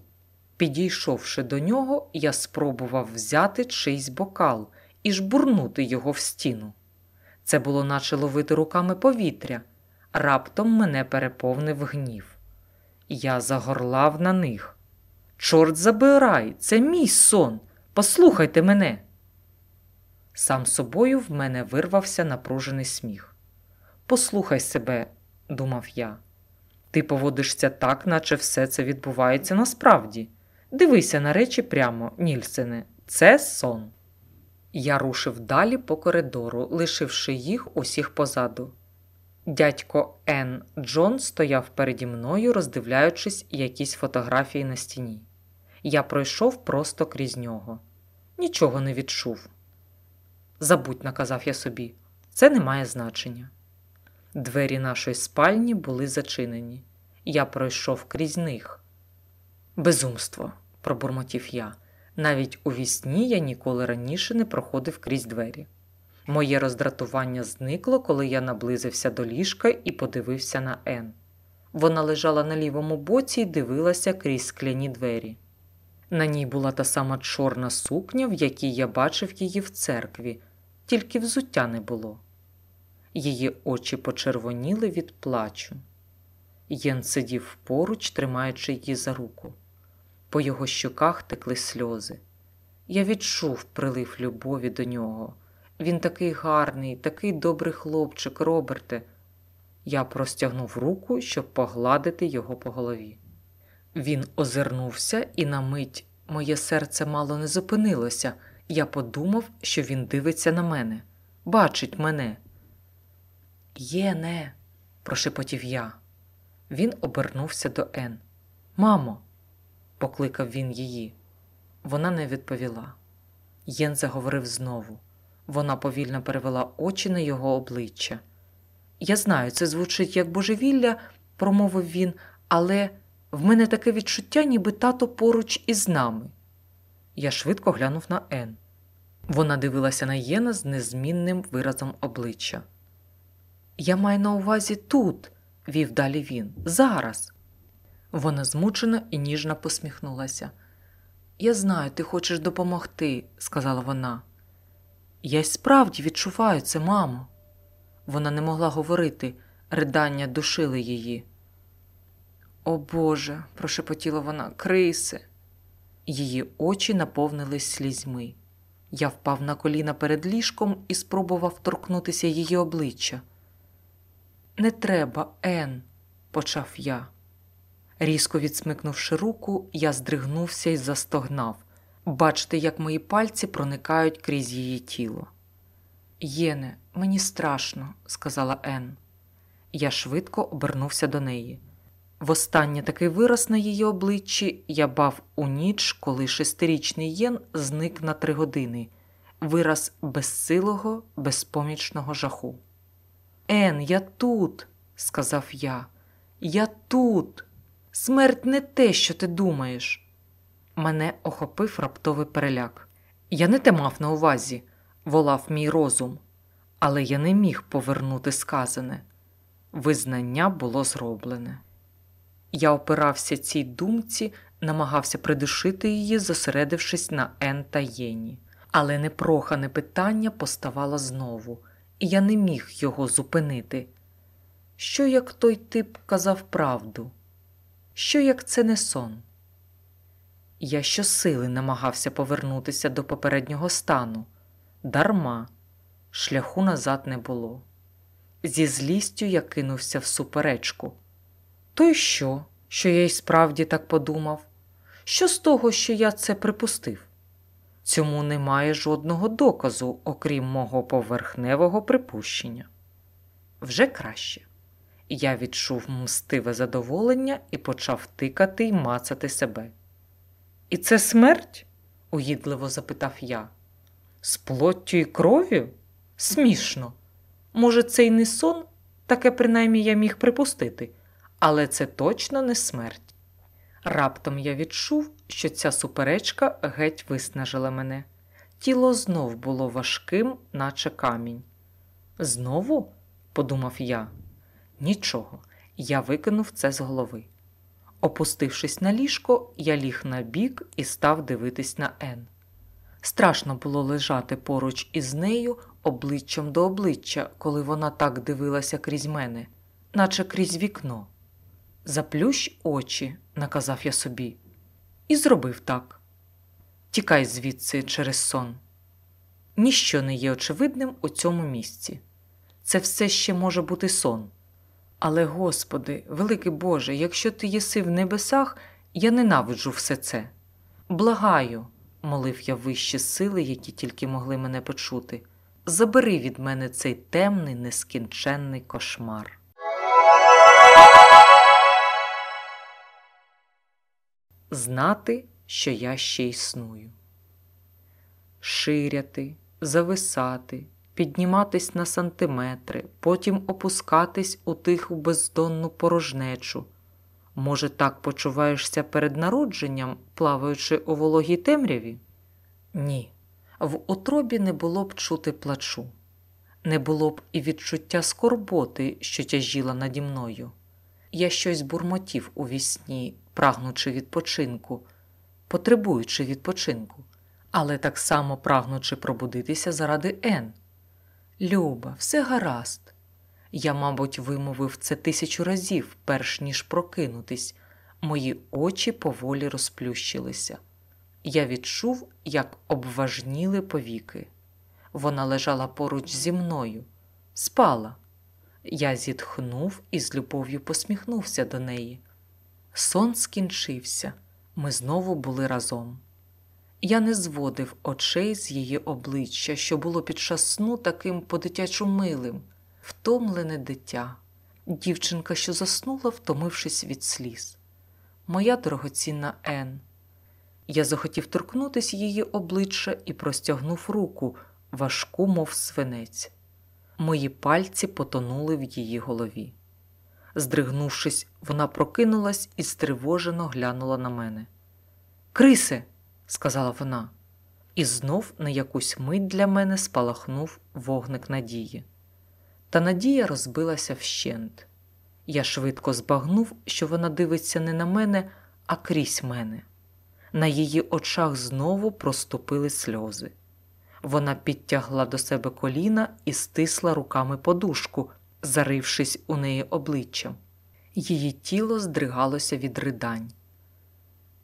Підійшовши до нього, я спробував взяти чийсь бокал і жбурнути його в стіну. Це було наче ловити руками повітря. Раптом мене переповнив гнів. Я загорлав на них. Чорт забирай, це мій сон. Послухайте мене. Сам собою в мене вирвався напружений сміх. Послухай себе, думав я. Ти поводишся так, наче все це відбувається насправді. Дивися на речі прямо, Нільсене, це сон. Я рушив далі по коридору, лишивши їх усіх позаду. Дядько Ен Джон стояв переді мною, роздивляючись якісь фотографії на стіні. Я пройшов просто крізь нього. Нічого не відчув. Забудь, наказав я собі, це не має значення. Двері нашої спальні були зачинені. Я пройшов крізь них. Безумство, пробурмотів я. Навіть у вісні я ніколи раніше не проходив крізь двері. Моє роздратування зникло, коли я наблизився до ліжка і подивився на Ен. Вона лежала на лівому боці і дивилася крізь скляні двері. На ній була та сама чорна сукня, в якій я бачив її в церкві, тільки взуття не було. Її очі почервоніли від плачу. Єн сидів поруч, тримаючи її за руку. По його щоках текли сльози. Я відчув прилив любові до нього. Він такий гарний, такий добрий хлопчик, Роберте. Я простягнув руку, щоб погладити його по голові. Він озирнувся, і на мить моє серце мало не зупинилося. Я подумав, що він дивиться на мене, бачить мене. Єне, прошепотів я. Він обернувся до Ен. Мамо, покликав він її. Вона не відповіла. Єн заговорив знову. Вона повільно перевела очі на його обличчя. Я знаю, це звучить як божевілля, промовив він, але в мене таке відчуття, ніби тато поруч із нами. Я швидко глянув на Ен. Вона дивилася на Єна з незмінним виразом обличчя. Я маю на увазі тут, вів далі він, зараз. Вона змучено і ніжно посміхнулася. Я знаю, ти хочеш допомогти, сказала вона. Я й справді відчуваю це, мамо. Вона не могла говорити, ридання душили її. О Боже, прошепотіла вона, криси. Її очі наповнились слізьми. Я впав на коліна перед ліжком і спробував торкнутися її обличчя. Не треба, Ен, почав я. Різко відсмикнувши руку, я здригнувся і застогнав. Бачите, як мої пальці проникають крізь її тіло. Єне, мені страшно, сказала Ен. Я швидко обернувся до неї. Востаннє такий вираз на її обличчі я бав у ніч, коли шестирічний Єн зник на три години, вираз безсилого, безпомічного жаху. Ен, я тут, сказав я. Я тут. Смерть не те, що ти думаєш. Мене охопив раптовий переляк. Я не те мав на увазі, волав мій розум, але я не міг повернути сказане. Визнання було зроблене. Я опирався цій думці, намагався придушити її, зосередившись на Ен та Єні. Але непрохане питання поставало знову, і я не міг його зупинити. Що як той тип казав правду? Що як це не сон? Я щосили намагався повернутися до попереднього стану. Дарма, шляху назад не було. Зі злістю я кинувся в суперечку. То й що, що я й справді так подумав? Що з того, що я це припустив? Цьому немає жодного доказу, окрім мого поверхневого припущення. Вже краще. Я відчув мстиве задоволення і почав тикати й мацати себе. І це смерть? угідливо запитав я. З плоттю і кров'ю? Смішно. Може, це й не сон, таке принаймні я міг припустити, але це точно не смерть. Раптом я відчув, що ця суперечка геть виснажила мене. Тіло знов було важким, наче камінь. Знову? подумав я. Нічого, я викинув це з голови. Опустившись на ліжко, я ліг на бік і став дивитись на Ен. Страшно було лежати поруч із нею обличчям до обличчя, коли вона так дивилася крізь мене, наче крізь вікно. Заплющ очі, наказав я собі, і зробив так. Тікай звідси через сон. Ніщо не є очевидним у цьому місці. Це все ще може бути сон. Але, Господи, великий Боже, якщо ти єси в небесах, я ненавиджу все це. Благаю, молив я вищі сили, які тільки могли мене почути. Забери від мене цей темний, нескінченний кошмар. Знати, що я ще існую. Ширяти, зависати, підніматись на сантиметри, потім опускатись у тиху бездонну порожнечу. Може, так почуваєшся перед народженням, плаваючи у вологій темряві? Ні, в утробі не було б чути плачу, не було б і відчуття скорботи, що тяжіла наді мною. Я щось бурмотів у вісні, прагнучи відпочинку, потребуючи відпочинку, але так само прагнучи пробудитися заради Ен. Люба, все гаразд. Я, мабуть, вимовив це тисячу разів, перш ніж прокинутись. Мої очі поволі розплющилися. Я відчув, як обважніли повіки. Вона лежала поруч зі мною, спала. Я зітхнув і з любов'ю посміхнувся до неї. Сон скінчився, ми знову були разом. Я не зводив очей з її обличчя, що було під час сну таким по-дитячу милим, втомлене дитя, дівчинка, що заснула, втомившись від сліз. Моя дорогоцінна Ен. Я захотів торкнутися її обличчя і простягнув руку, важку, мов свинець. Мої пальці потонули в її голові. Здригнувшись, вона прокинулась і стривожено глянула на мене. Крисе, сказала вона, і знов на якусь мить для мене спалахнув вогник надії. Та надія розбилася вщент. Я швидко збагнув, що вона дивиться не на мене, а крізь мене. На її очах знову проступили сльози. Вона підтягла до себе коліна і стисла руками подушку, зарившись у неї обличчям. Її тіло здригалося від ридань.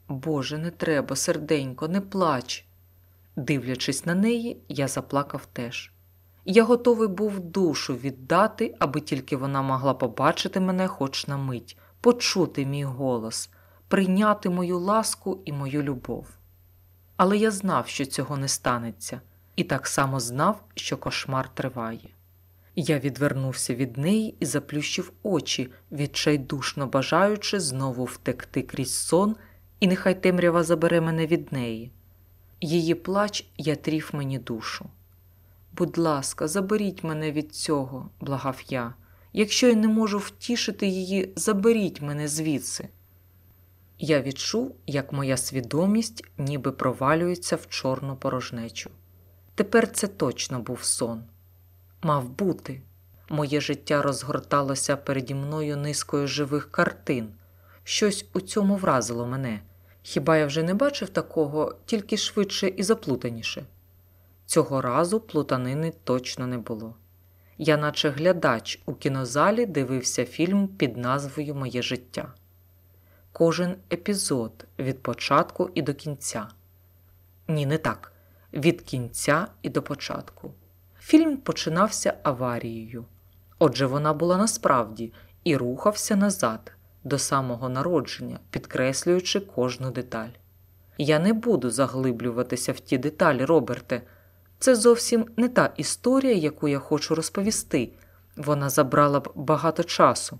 Боже, не треба, серденько, не плач. Дивлячись на неї, я заплакав теж. Я готовий був душу віддати, аби тільки вона могла побачити мене хоч на мить, почути мій голос, прийняти мою ласку і мою любов. Але я знав, що цього не станеться, і так само знав, що кошмар триває. Я відвернувся від неї і заплющив очі, відчайдушно бажаючи знову втекти крізь сон, і нехай темрява забере мене від неї. Її плач ятрів мені душу. Будь ласка, заберіть мене від цього, благав я. Якщо я не можу втішити її, заберіть мене звідси. Я відчув, як моя свідомість ніби провалюється в чорну порожнечу. Тепер це точно був сон. Мав бути. Моє життя розгорталося переді мною низкою живих картин. Щось у цьому вразило мене. Хіба я вже не бачив такого, тільки швидше і заплутаніше? Цього разу плутанини точно не було. Я, наче глядач у кінозалі, дивився фільм під назвою Моє життя. Кожен епізод від початку і до кінця. Ні, не так. Від кінця і до початку. Фільм починався аварією. Отже, вона була насправді і рухався назад до самого народження, підкреслюючи кожну деталь. Я не буду заглиблюватися в ті деталі, Роберте. Це зовсім не та історія, яку я хочу розповісти. Вона забрала б багато часу.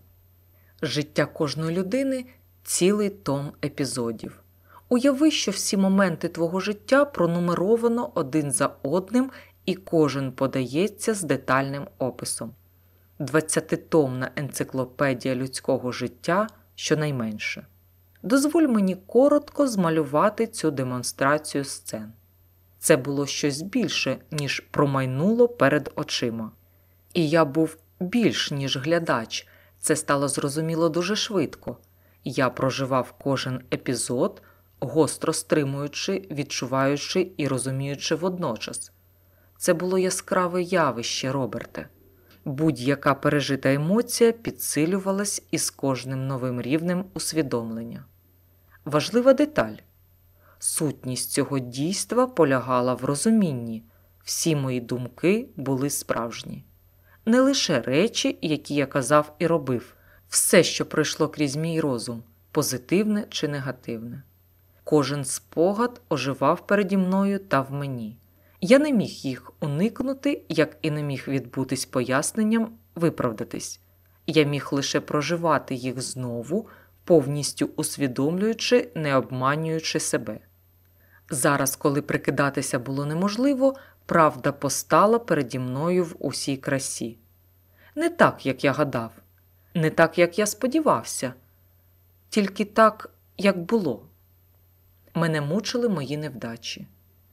Життя кожної людини цілий том епізодів. Уяви, що всі моменти твого життя пронумеровано один за одним, і кожен подається з детальним описом. Двадцятитомна енциклопедія людського життя щонайменше. Дозволь мені коротко змалювати цю демонстрацію сцен. Це було щось більше, ніж промайнуло перед очима. І я був більш ніж глядач, це стало зрозуміло дуже швидко. Я проживав кожен епізод, гостро стримуючи, відчуваючи і розуміючи водночас. Це було яскраве явище, Роберте. Будь-яка пережита емоція підсилювалась із кожним новим рівнем усвідомлення. Важлива деталь. Сутність цього дійства полягала в розумінні, всі мої думки були справжні. Не лише речі, які я казав і робив, все, що пройшло крізь мій розум, позитивне чи негативне. Кожен спогад оживав переді мною та в мені. Я не міг їх уникнути, як і не міг відбутись поясненням, виправдатись. Я міг лише проживати їх знову, повністю усвідомлюючи, не обманюючи себе. Зараз, коли прикидатися було неможливо, правда постала переді мною в усій красі. Не так, як я гадав, не так, як я сподівався, тільки так, як було. Мене мучили мої невдачі.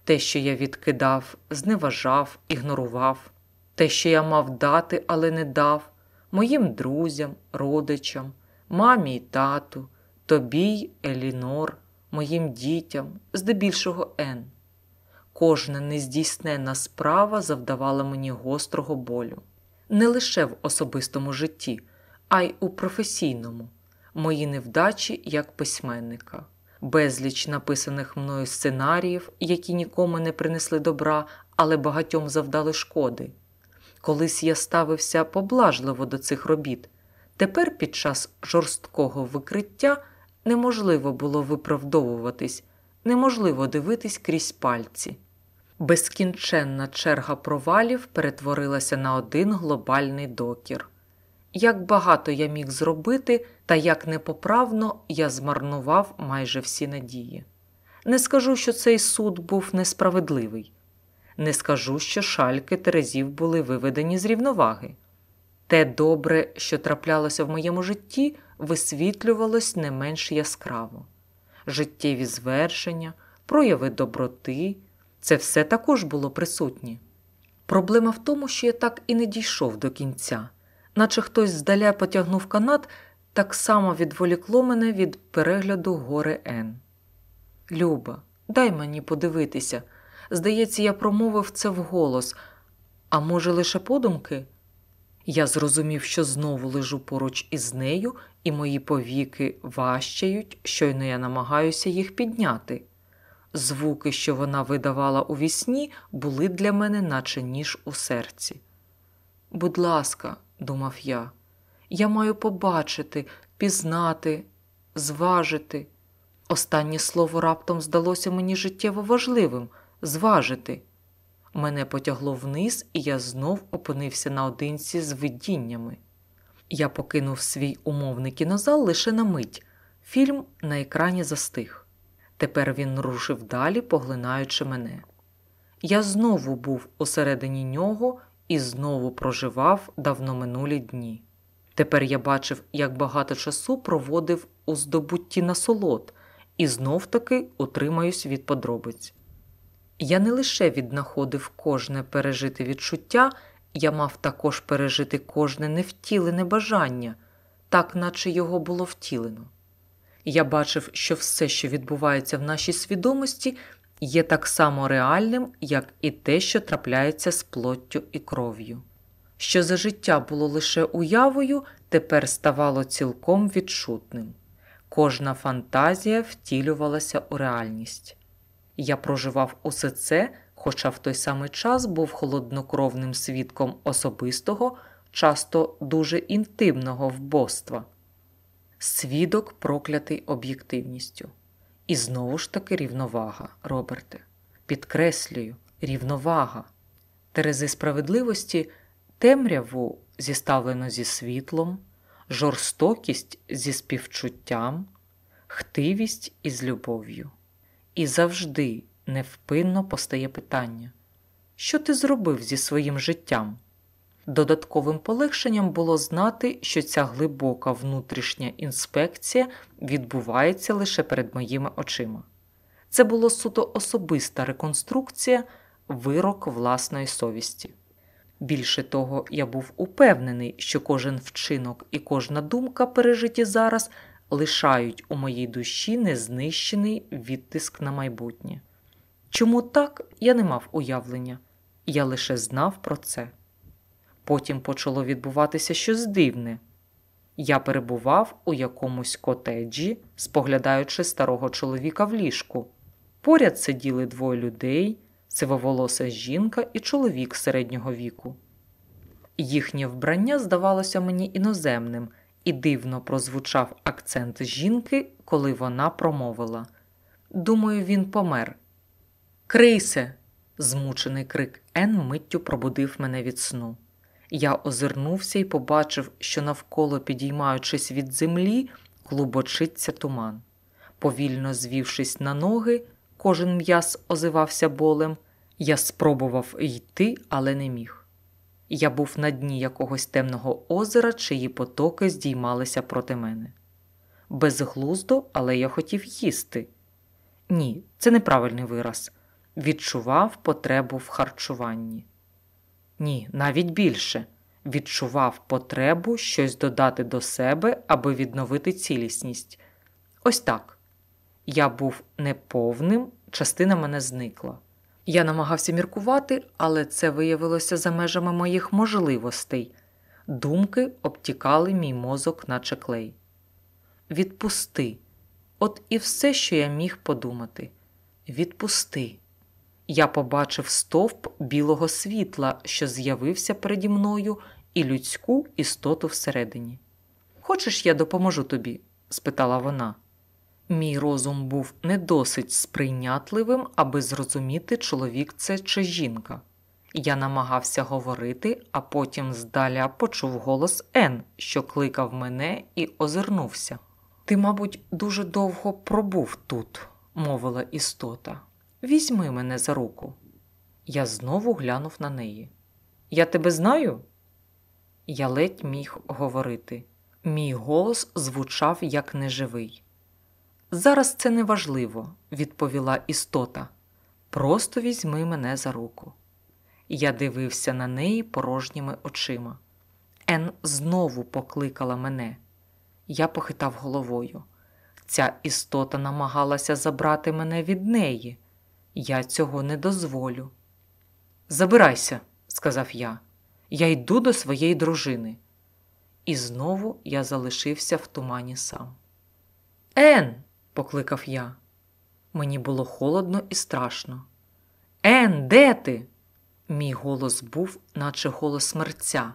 Те, що я відкидав, зневажав, ігнорував, те, що я мав дати, але не дав, моїм друзям, родичам, мамі й тату, тобі Елінор, моїм дітям, здебільшого Ен. Кожна нездійсненна справа завдавала мені гострого болю. Не лише в особистому житті, а й у професійному, мої невдачі як письменника безліч написаних мною сценаріїв, які нікому не принесли добра, але багатьом завдали шкоди. Колись я ставився поблажливо до цих робіт. Тепер під час жорсткого викриття неможливо було виправдовуватись, неможливо дивитись крізь пальці. Безкінченна черга провалів перетворилася на один глобальний докір. Як багато я міг зробити, та як непоправно я змарнував майже всі надії. Не скажу, що цей суд був несправедливий, не скажу, що шальки Терезів були виведені з рівноваги. Те добре, що траплялося в моєму житті, висвітлювалось не менш яскраво. Життєві звершення, прояви доброти це все також було присутнє. Проблема в тому, що я так і не дійшов до кінця наче хтось здаля потягнув канат, так само відволікло мене від перегляду гори Н. Люба, дай мені подивитися. Здається, я промовив це вголос, а може, лише подумки? Я зрозумів, що знову лежу поруч із нею, і мої повіки важчають, щойно я намагаюся їх підняти. Звуки, що вона видавала у вісні, були для мене, наче ніж у серці. Будь ласка, думав я. Я маю побачити, пізнати, зважити. Останнє слово раптом здалося мені життєво важливим зважити. Мене потягло вниз, і я знов опинився наодинці з видіннями. Я покинув свій умовний кінозал лише на мить. Фільм на екрані застиг. Тепер він рушив далі, поглинаючи мене. Я знову був усередині нього і знову проживав давно минулі дні. Тепер я бачив, як багато часу проводив у здобутті насолод, і знов таки утримаюсь від подробиць. Я не лише віднаходив кожне пережите відчуття, я мав також пережити кожне невтілене бажання, так наче його було втілено. Я бачив, що все, що відбувається в нашій свідомості, є так само реальним, як і те, що трапляється з плоттю і кров'ю. Що за життя було лише уявою, тепер ставало цілком відчутним. Кожна фантазія втілювалася у реальність. Я проживав усе це, хоча в той самий час був холоднокровним свідком особистого, часто дуже інтимного вбоства. Свідок проклятий об'єктивністю. І знову ж таки рівновага, Роберте. Підкреслюю, рівновага. Терези справедливості темряву зіставлено зі світлом, жорстокість зі співчуттям, хтивість із любов'ю. І завжди невпинно постає питання: що ти зробив зі своїм життям? Додатковим полегшенням було знати, що ця глибока внутрішня інспекція відбувається лише перед моїми очима. Це було суто особиста реконструкція, вирок власної совісті. Більше того, я був упевнений, що кожен вчинок і кожна думка, пережиті зараз, лишають у моїй душі незнищений відтиск на майбутнє. Чому так, я не мав уявлення, я лише знав про це. Потім почало відбуватися щось дивне. Я перебував у якомусь котеджі, споглядаючи старого чоловіка в ліжку. Поряд сиділи двоє людей, сивоволоса жінка і чоловік середнього віку. Їхнє вбрання здавалося мені іноземним, і дивно прозвучав акцент жінки, коли вона промовила Думаю, він помер. Крийсе! змучений крик Ен миттю пробудив мене від сну. Я озирнувся і побачив, що навколо, підіймаючись від землі, клубочиться туман. Повільно звівшись на ноги, кожен м'яз озивався болем. Я спробував йти, але не міг. Я був на дні якогось темного озера, чиї потоки здіймалися проти мене. Безглуздо, але я хотів їсти. Ні, це неправильний вираз. Відчував потребу в харчуванні. Ні, навіть більше. Відчував потребу щось додати до себе, аби відновити цілісність. Ось так. Я був неповним, частина мене зникла. Я намагався міркувати, але це виявилося за межами моїх можливостей. Думки обтікали мій мозок, наче клей. Відпусти. От і все, що я міг подумати. Відпусти. Я побачив стовп білого світла, що з'явився переді мною, і людську істоту всередині. Хочеш, я допоможу тобі? спитала вона. Мій розум був не досить сприйнятливим, аби зрозуміти, чоловік це чи жінка. Я намагався говорити, а потім здаля почув голос Ен, що кликав мене, і озирнувся. Ти, мабуть, дуже довго пробув тут, мовила істота. Візьми мене за руку. Я знову глянув на неї. Я тебе знаю? Я ледь міг говорити. Мій голос звучав як неживий. Зараз це не важливо, відповіла істота. Просто візьми мене за руку. Я дивився на неї порожніми очима. Ен знову покликала мене. Я похитав головою. Ця істота намагалася забрати мене від неї. Я цього не дозволю. Забирайся, сказав я. Я йду до своєї дружини. І знову я залишився в тумані сам. Ен, покликав я. Мені було холодно і страшно. Ен, де ти? Мій голос був, наче голос мерця.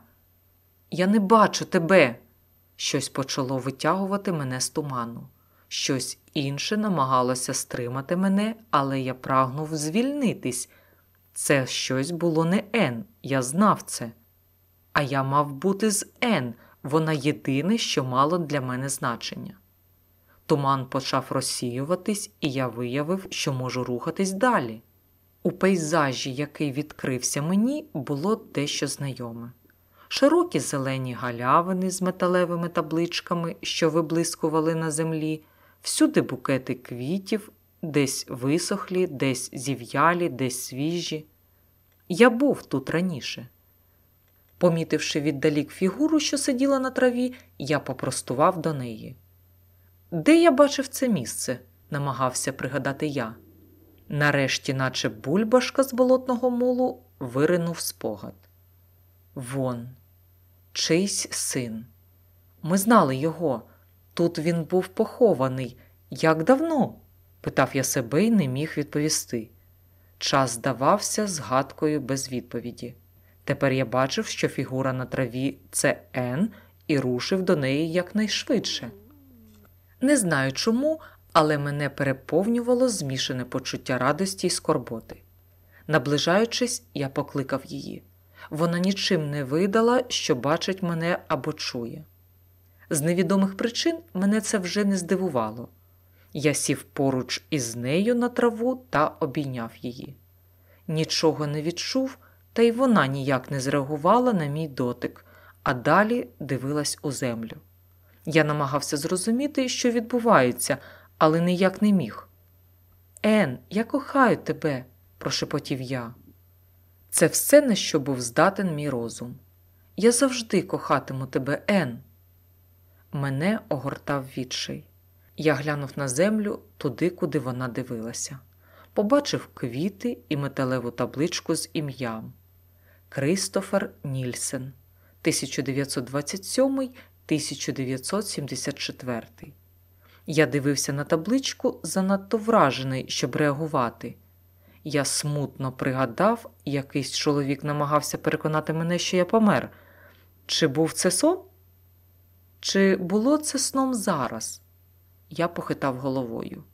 Я не бачу тебе. Щось почало витягувати мене з туману. Щось інше намагалося стримати мене, але я прагнув звільнитись. Це щось було не Ен, я знав це. А я мав бути з Ен, вона єдине, що мало для мене значення. Туман почав розсіюватись, і я виявив, що можу рухатись далі. У пейзажі, який відкрився мені, було дещо знайоме. широкі зелені галявини з металевими табличками, що виблискували на землі, всюди букети квітів, десь висохлі, десь зів'ялі, десь свіжі. Я був тут раніше. Помітивши віддалік фігуру, що сиділа на траві, я попростував до неї. Де я бачив це місце? намагався пригадати я. Нарешті, наче бульбашка з болотного мулу, виринув спогад. Вон, чийсь син. Ми знали його. Тут він був похований. Як давно? питав я себе і не міг відповісти. Час здавався згадкою без відповіді. Тепер я бачив, що фігура на траві це Н, і рушив до неї якнайшвидше. Не знаю чому, але мене переповнювало змішане почуття радості й скорботи. Наближаючись, я покликав її. Вона нічим не видала, що бачить мене або чує. З невідомих причин мене це вже не здивувало. Я сів поруч із нею на траву та обійняв її. Нічого не відчув, та й вона ніяк не зреагувала на мій дотик, а далі дивилась у землю. Я намагався зрозуміти, що відбувається, але ніяк не міг. Ен, я кохаю тебе, прошепотів я. Це все, на що був здатен мій розум. Я завжди кохатиму тебе, Ен. Мене огортав відчай. Я глянув на землю туди, куди вона дивилася. Побачив квіти і металеву табличку з ім'ям Кристофер Нільсен, 1927-1974. Я дивився на табличку занадто вражений, щоб реагувати. Я смутно пригадав, якийсь чоловік намагався переконати мене, що я помер. Чи був це сон? Чи було це сном зараз? Я похитав головою.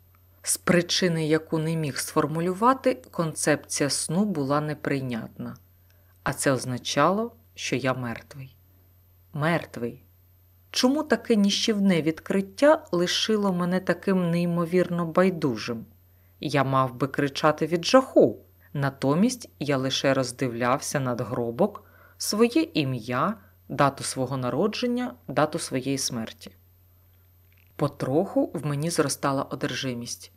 З причини, яку не міг сформулювати, концепція сну була неприйнятна, а це означало, що я мертвий. Мертвий. Чому таке ніщівне відкриття лишило мене таким неймовірно байдужим? Я мав би кричати від жаху, натомість я лише роздивлявся над гробок своє ім'я, дату свого народження, дату своєї смерті. Потроху в мені зростала одержимість.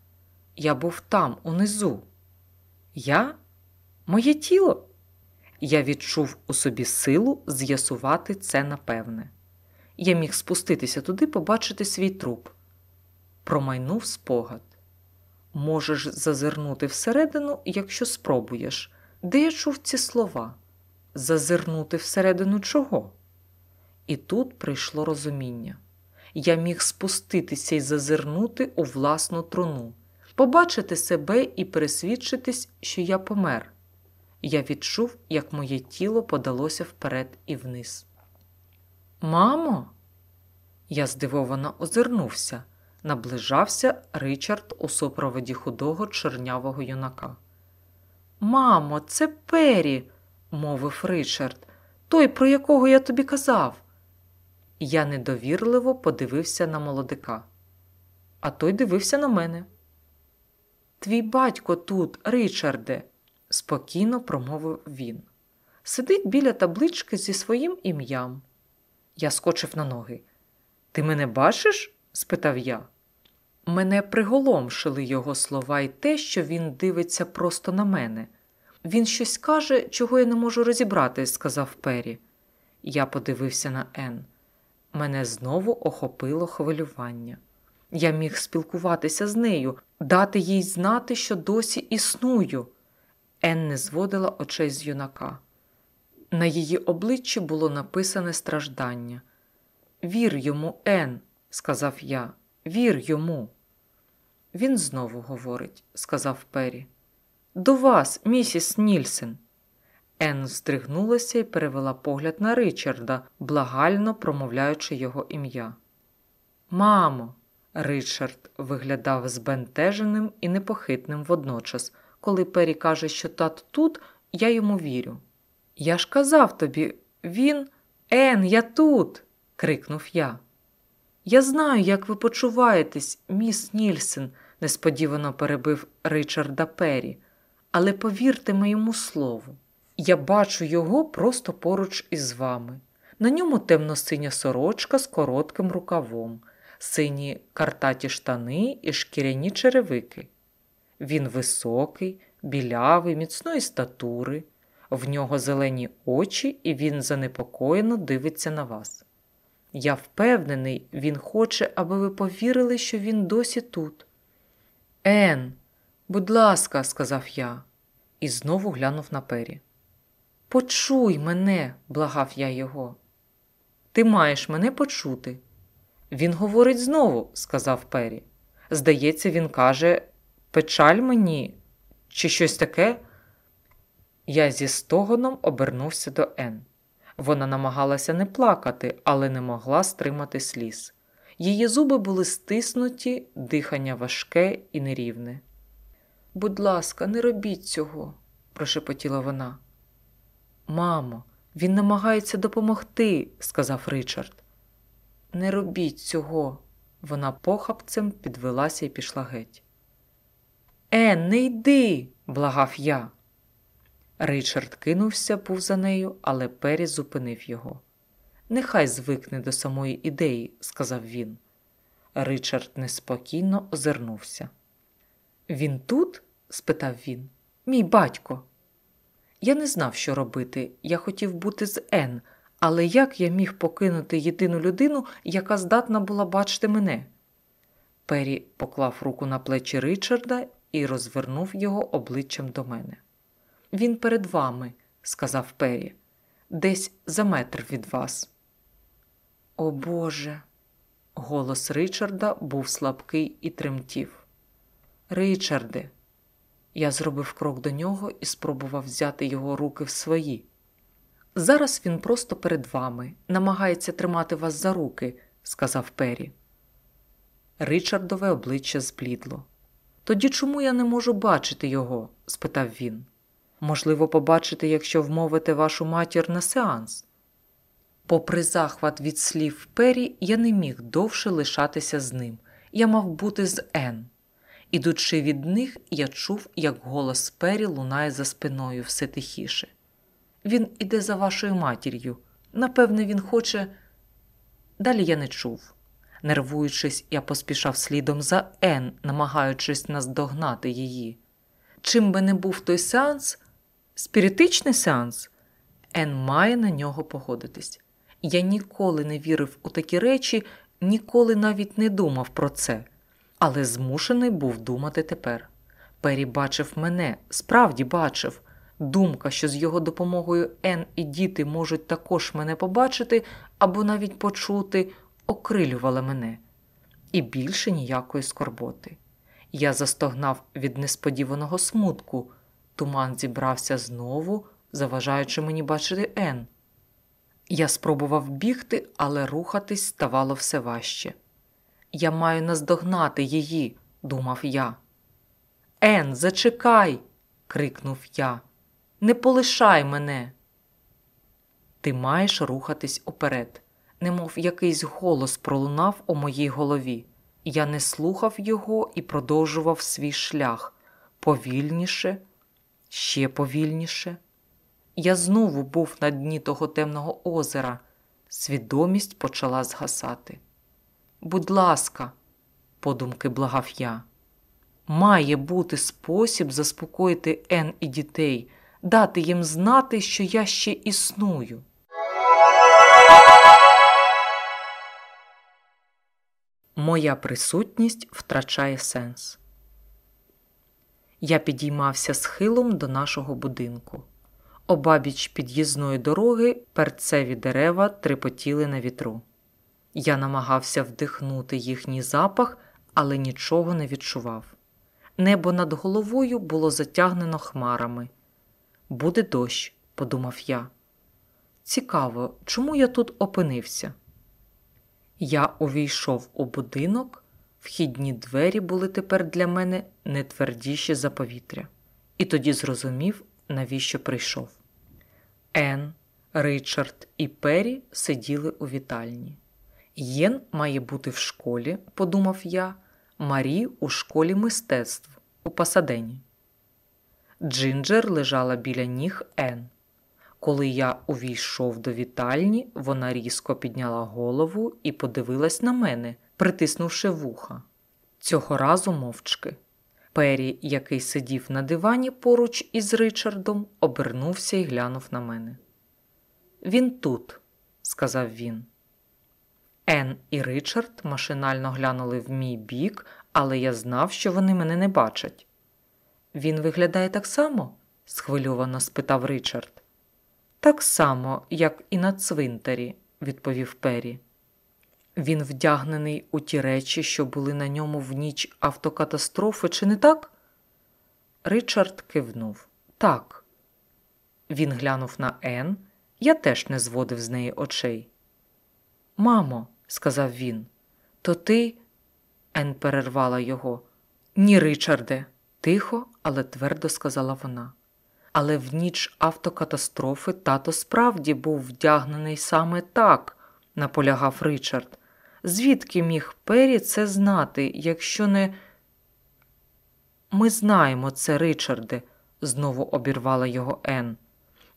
Я був там, унизу. Я? Моє тіло? Я відчув у собі силу з'ясувати це напевне. Я міг спуститися туди, побачити свій труп. Промайнув спогад. Можеш зазирнути всередину, якщо спробуєш. Де я чув ці слова? Зазирнути всередину чого? І тут прийшло розуміння. Я міг спуститися і зазирнути у власну труну, побачити себе і пересвідчитись, що я помер. Я відчув, як моє тіло подалося вперед і вниз. Мамо, я здивовано озирнувся. Наближався Ричард у супроводі худого чорнявого юнака. Мамо, це Пері, мовив Ричард, той, про якого я тобі казав. Я недовірливо подивився на молодика, а той дивився на мене. Твій батько тут, Ричарде, спокійно промовив він. Сидить біля таблички зі своїм ім'ям. Я скочив на ноги. Ти мене бачиш? спитав я. Мене приголомшили його слова і те, що він дивиться просто на мене. Він щось каже, чого я не можу розібрати, сказав Пері. Я подивився на Ен. Мене знову охопило хвилювання. Я міг спілкуватися з нею, дати їй знати, що досі існую. Ен не зводила очей з юнака. На її обличчі було написане страждання. Вір йому, Ен, сказав я, вір йому. Він знову говорить, сказав Пері. До вас, місіс Нільсен. Ен здригнулася і перевела погляд на Ричарда, благально промовляючи його ім'я. Мамо, Ричард виглядав збентеженим і непохитним водночас. Коли Пері каже, що тат тут, я йому вірю. Я ж казав тобі, він, Ен, я тут. крикнув я. Я знаю, як ви почуваєтесь, міс Нільсен, несподівано перебив Ричарда Пері, але повірте моєму слову. Я бачу його просто поруч із вами. На ньому темно-синя сорочка з коротким рукавом, сині картаті штани і шкіряні черевики. Він високий, білявий, міцної статури, в нього зелені очі, і він занепокоєно дивиться на вас. Я впевнений, він хоче, аби ви повірили, що він досі тут. Ен, будь ласка, сказав я, і знову глянув на пері. Почуй мене, благав я його. Ти маєш мене почути. Він говорить знову, сказав Пері. Здається, він каже печаль мені, чи щось таке. Я зі стогоном обернувся до Ен. Вона намагалася не плакати, але не могла стримати сліз. Її зуби були стиснуті, дихання важке і нерівне. Будь ласка, не робіть цього, прошепотіла вона. Мамо, він намагається допомогти, сказав Ричард. Не робіть цього. Вона похапцем підвелася і пішла геть. Ен, не йди, благав я. Ричард кинувся був за нею, але Пері зупинив його. Нехай звикне до самої ідеї, сказав він. Ричард неспокійно озирнувся. Він тут? Спитав він. Мій батько. Я не знав, що робити. Я хотів бути з Ен, але як я міг покинути єдину людину, яка здатна була бачити мене? Пері поклав руку на плечі Ричарда і розвернув його обличчям до мене. Він перед вами, сказав Пері, десь за метр від вас. О Боже. Голос Ричарда був слабкий і тремтів. Ричарде, я зробив крок до нього і спробував взяти його руки в свої. Зараз він просто перед вами, намагається тримати вас за руки, сказав Пері. Ричардове обличчя зблідло. Тоді чому я не можу бачити його? спитав він. Можливо, побачити, якщо вмовите вашу матір на сеанс. Попри захват від слів Пері, я не міг довше лишатися з ним. Я мав бути з Ен. Ідучи від них, я чув, як голос Пері лунає за спиною все тихіше. Він іде за вашою матір'ю. Напевне, він хоче. Далі я не чув. Нервуючись, я поспішав слідом за Ен, намагаючись наздогнати її. Чим би не був той сеанс, спіритичний сеанс, Ен має на нього погодитись. Я ніколи не вірив у такі речі, ніколи навіть не думав про це але змушений був думати тепер. Пері бачив мене, справді бачив. Думка, що з його допомогою Ен і діти можуть також мене побачити або навіть почути, окрилювала мене. І більше ніякої скорботи. Я застогнав від несподіваного смутку. Туман зібрався знову, заважаючи мені бачити Ен. Я спробував бігти, але рухатись ставало все важче. Я маю наздогнати її, думав я. Ен, зачекай, крикнув я. Не полишай мене. Ти маєш рухатись уперед, немов якийсь голос пролунав у моїй голові. Я не слухав його і продовжував свій шлях повільніше, ще повільніше. Я знову був на дні того темного озера. Свідомість почала згасати. Будь ласка, подумки благав я. Має бути спосіб заспокоїти Ен і дітей, дати їм знати, що я ще існую. Моя присутність втрачає сенс. Я підіймався схилом до нашого будинку. Обабіч під'їзної дороги перцеві дерева трепотіли на вітру. Я намагався вдихнути їхній запах, але нічого не відчував. Небо над головою було затягнено хмарами. Буде дощ, подумав я. Цікаво, чому я тут опинився? Я увійшов у будинок, вхідні двері були тепер для мене не твердіші за повітря, і тоді зрозумів, навіщо прийшов. Ен, Ричард і Пері сиділи у вітальні. Єн має бути в школі, подумав я, Марі у школі мистецтв у Пасадені. Джинджер лежала біля ніг Ен. Коли я увійшов до вітальні, вона різко підняла голову і подивилась на мене, притиснувши вуха. Цього разу мовчки. Пері, який сидів на дивані поруч із Ричардом, обернувся і глянув на мене. Він тут, сказав він. Ен і Ричард машинально глянули в мій бік, але я знав, що вони мене не бачать. Він виглядає так само? схвильовано спитав Ричард. Так само, як і на цвинтарі, відповів Пері. Він вдягнений у ті речі, що були на ньому в ніч автокатастрофи, чи не так? Ричард кивнув. Так. Він глянув на Ен. Я теж не зводив з неї очей. Мамо, сказав він, то ти. Ен перервала його. Ні, Ричарде, тихо, але твердо сказала вона. Але в ніч автокатастрофи тато справді був вдягнений саме так, наполягав Ричард. Звідки міг Пері це знати, якщо не. Ми знаємо це, Ричарде, знову обірвала його Ен.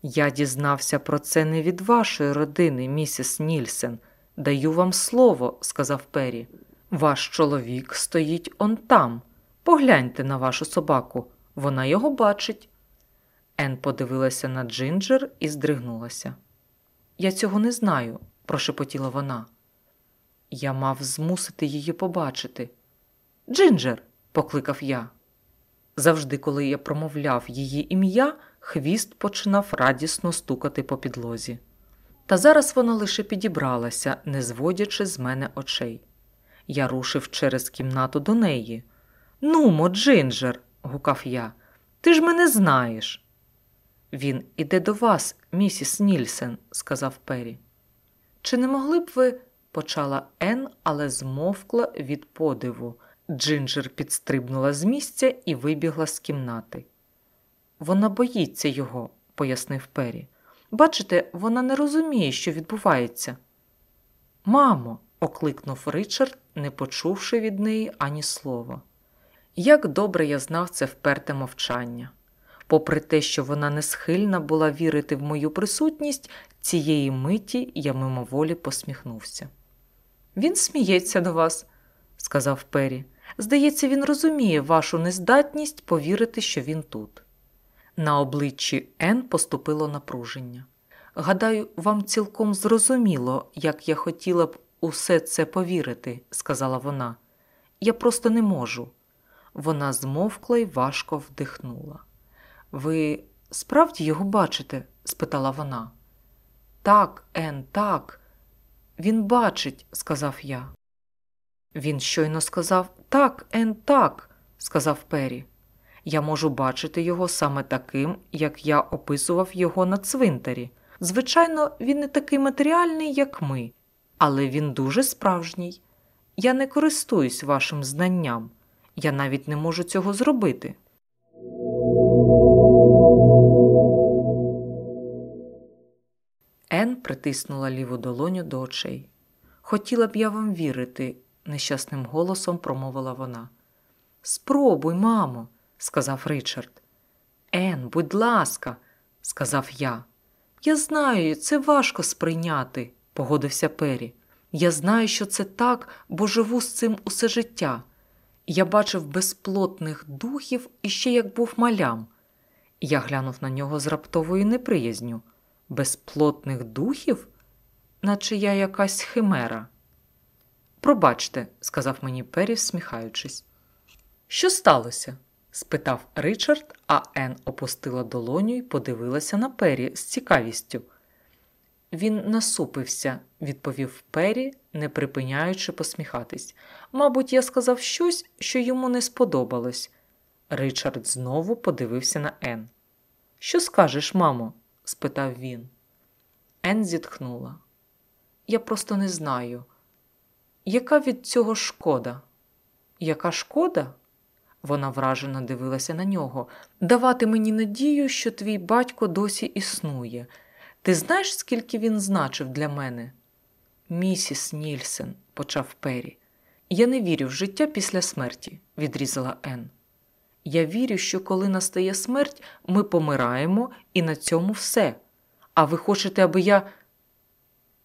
Я дізнався про це не від вашої родини, місіс Нільсен. Даю вам слово, сказав Пері. Ваш чоловік стоїть он там. Погляньте на вашу собаку, вона його бачить. Ен подивилася на Джинджер і здригнулася. Я цього не знаю, прошепотіла вона. Я мав змусити її побачити. Джинджер, покликав я. Завжди, коли я промовляв її ім'я, хвіст починав радісно стукати по підлозі. Та зараз вона лише підібралася, не зводячи з мене очей. Я рушив через кімнату до неї. Нумо, Джинджер, гукав я, ти ж мене знаєш. Він іде до вас, місіс Нільсен, сказав Пері. Чи не могли б ви, почала Ен, але змовкла від подиву. Джинджер підстрибнула з місця і вибігла з кімнати. Вона боїться його, пояснив Пері. Бачите, вона не розуміє, що відбувається. Мамо, окликнув Ричард, не почувши від неї ані слова. Як добре я знав це вперте мовчання. Попри те, що вона не схильна була вірити в мою присутність, цієї миті я мимоволі посміхнувся. Він сміється до вас, сказав Пері. Здається, він розуміє вашу нездатність повірити, що він тут. На обличчі Ен поступило напруження. Гадаю, вам цілком зрозуміло, як я хотіла б усе це повірити, сказала вона. Я просто не можу. Вона змовкла й важко вдихнула. Ви справді його бачите? спитала вона. Так, Ен, так. Він бачить, сказав я. Він щойно сказав так, Ен, так, сказав Пері. Я можу бачити його саме таким, як я описував його на цвинтарі. Звичайно, він не такий матеріальний, як ми, але він дуже справжній. Я не користуюсь вашим знанням, я навіть не можу цього зробити. Ен притиснула ліву долоню до очей. Хотіла б я вам вірити, нещасним голосом промовила вона. Спробуй, мамо, сказав Ричард. Ен, будь ласка, сказав я. Я знаю, це важко сприйняти, погодився Пері. Я знаю, що це так, бо живу з цим усе життя. Я бачив безплотних духів іще як був малям. Я глянув на нього з раптовою неприязню. Безплотних духів? Наче я якась химера. Пробачте, сказав мені Пері, всміхаючись. Що сталося? Спитав Ричард, а Ен опустила долоню і подивилася на Пері з цікавістю. Він насупився, відповів Пері, не припиняючи посміхатись. Мабуть, я сказав щось, що йому не сподобалось. Ричард знову подивився на Ен. Що скажеш, мамо? спитав він. Ен зітхнула. Я просто не знаю. Яка від цього шкода? Яка шкода? Вона вражено дивилася на нього. Давати мені надію, що твій батько досі існує. Ти знаєш, скільки він значив для мене? Місіс Нільсен, почав Пері. Я не вірю в життя після смерті, відрізала Ен. Я вірю, що коли настає смерть, ми помираємо і на цьому все. А ви хочете, аби я.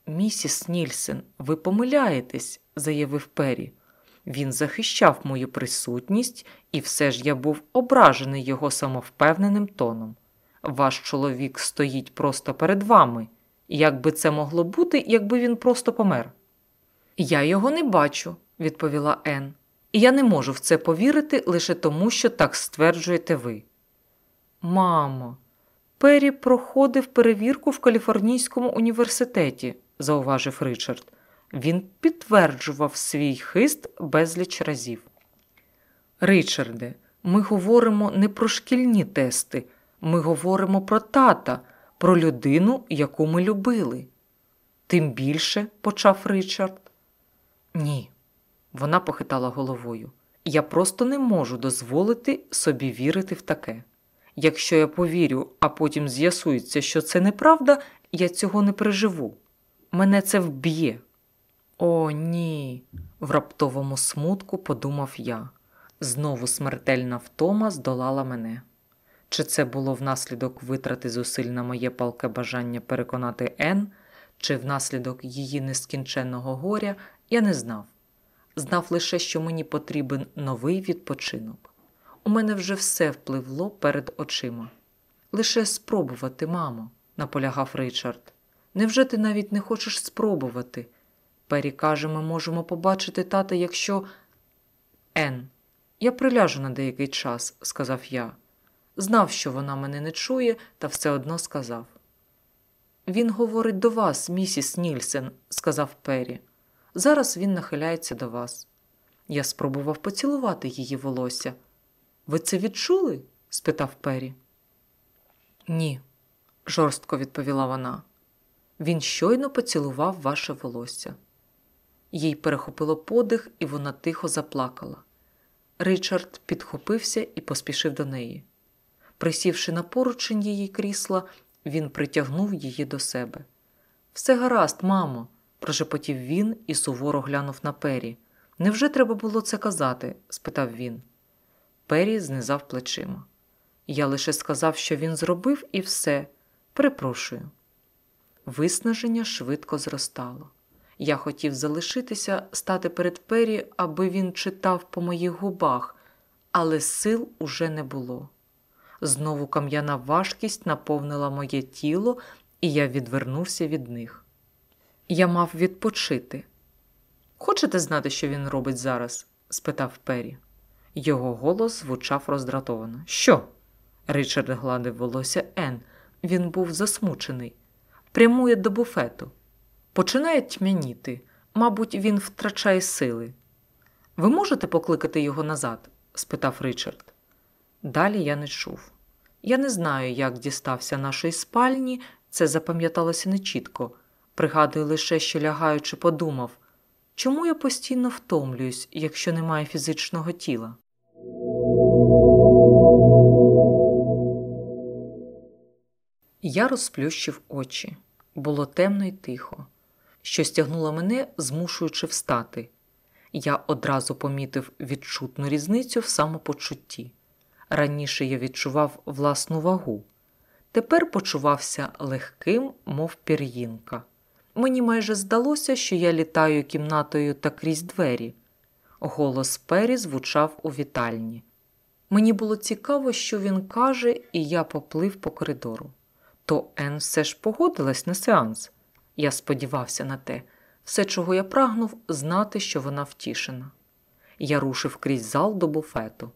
Місіс Нільсен, ви помиляєтесь, заявив Пері. Він захищав мою присутність, і все ж я був ображений його самовпевненим тоном. Ваш чоловік стоїть просто перед вами. Як би це могло бути, якби він просто помер? Я його не бачу, відповіла Ен. І я не можу в це повірити лише тому, що так стверджуєте ви. Мамо, Пері проходив перевірку в Каліфорнійському університеті, зауважив Ричард. Він підтверджував свій хист безліч разів. Ричарде, ми говоримо не про шкільні тести, ми говоримо про тата, про людину, яку ми любили. Тим більше, почав Ричард. Ні, вона похитала головою. Я просто не можу дозволити собі вірити в таке. Якщо я повірю, а потім з'ясується, що це неправда, я цього не переживу. Мене це вб'є. О, ні, в раптовому смутку подумав я. Знову смертельна втома здолала мене. Чи це було внаслідок витрати зусиль на моє палке бажання переконати Ен, чи внаслідок її нескінченного горя, я не знав. Знав лише, що мені потрібен новий відпочинок. У мене вже все впливло перед очима. Лише спробувати, мамо, наполягав Ричард. Невже ти навіть не хочеш спробувати? Пері каже, ми можемо побачити тата, якщо. Ен, я приляжу на деякий час, сказав я. Знав, що вона мене не чує, та все одно сказав. Він говорить до вас, місіс Нільсен, сказав Пері. Зараз він нахиляється до вас. Я спробував поцілувати її волосся. Ви це відчули? спитав Пері. Ні, жорстко відповіла вона. Він щойно поцілував ваше волосся. Їй перехопило подих, і вона тихо заплакала. Ричард підхопився і поспішив до неї. Присівши на поручень її крісла, він притягнув її до себе. Все гаразд, мамо, прошепотів він і суворо глянув на Пері. Невже треба було це казати? спитав він. Пері знизав плечима. Я лише сказав, що він зробив, і все. Перепрошую. Виснаження швидко зростало. Я хотів залишитися, стати перед Пері, аби він читав по моїх губах, але сил уже не було. Знову кам'яна важкість наповнила моє тіло, і я відвернувся від них. Я мав відпочити. Хочете знати, що він робить зараз? спитав Пері. Його голос звучав роздратовано. Що? Ричард гладив волосся Ен. Він був засмучений. Прямує до буфету. Починає тьмяніти. Мабуть, він втрачає сили. Ви можете покликати його назад? спитав Ричард. Далі я не чув. Я не знаю, як дістався нашої спальні, це запам'яталося нечітко. Пригадую лише, що лягаючи, подумав, чому я постійно втомлююсь, якщо немає фізичного тіла? Я розплющив очі. Було темно й тихо, що стягнуло мене, змушуючи встати. Я одразу помітив відчутну різницю в самопочутті. Раніше я відчував власну вагу, тепер почувався легким, мов пір'їнка. Мені майже здалося, що я літаю кімнатою та крізь двері. Голос Пері звучав у вітальні. Мені було цікаво, що він каже, і я поплив по коридору. То Ен все ж погодилась на сеанс. Я сподівався на те, все, чого я прагнув, знати, що вона втішена. Я рушив крізь зал до буфету.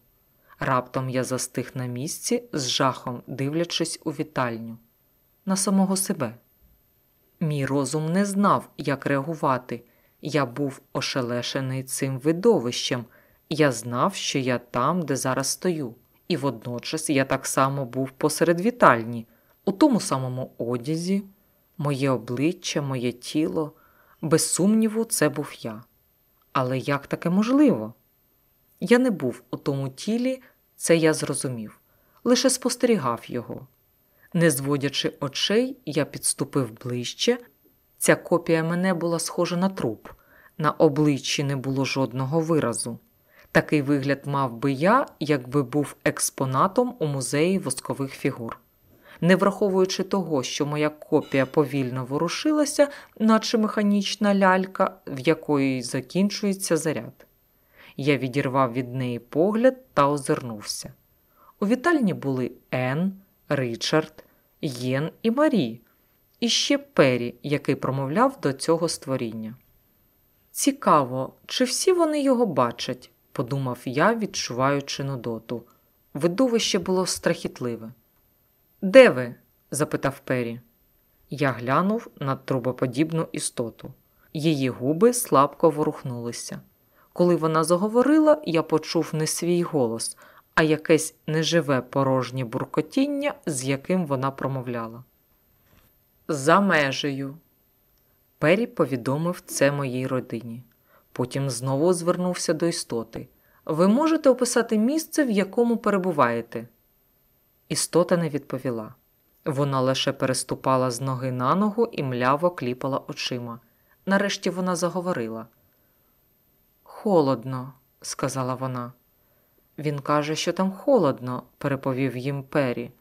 Раптом я застиг на місці, з жахом дивлячись у вітальню, на самого себе. Мій розум не знав, як реагувати. Я був ошелешений цим видовищем, я знав, що я там, де зараз стою, і водночас я так само був посеред вітальні, у тому самому одязі, моє обличчя, моє тіло. Без сумніву, це був я. Але як таке можливо? Я не був у тому тілі, це я зрозумів, лише спостерігав його. Не зводячи очей, я підступив ближче. Ця копія мене була схожа на труп, на обличчі не було жодного виразу. Такий вигляд мав би я, якби був експонатом у музеї воскових фігур. Не враховуючи того, що моя копія повільно ворушилася, наче механічна лялька, в якої закінчується заряд. Я відірвав від неї погляд та озирнувся. У вітальні були Ен, Ричард, Єн і Марі, і ще Пері, який промовляв до цього створіння. Цікаво, чи всі вони його бачать, подумав я, відчуваючи нудоту. Видовище було страхітливе. Де ви? запитав Пері. Я глянув на трубоподібну істоту. Її губи слабко ворухнулися. Коли вона заговорила, я почув не свій голос, а якесь неживе порожнє буркотіння, з яким вона промовляла. За межею. Пері повідомив це моїй родині. Потім знову звернувся до істоти. Ви можете описати місце, в якому перебуваєте? Істота не відповіла. Вона лише переступала з ноги на ногу і мляво кліпала очима. Нарешті вона заговорила. Холодно, сказала вона. Він каже, що там холодно, переповів їм Пері.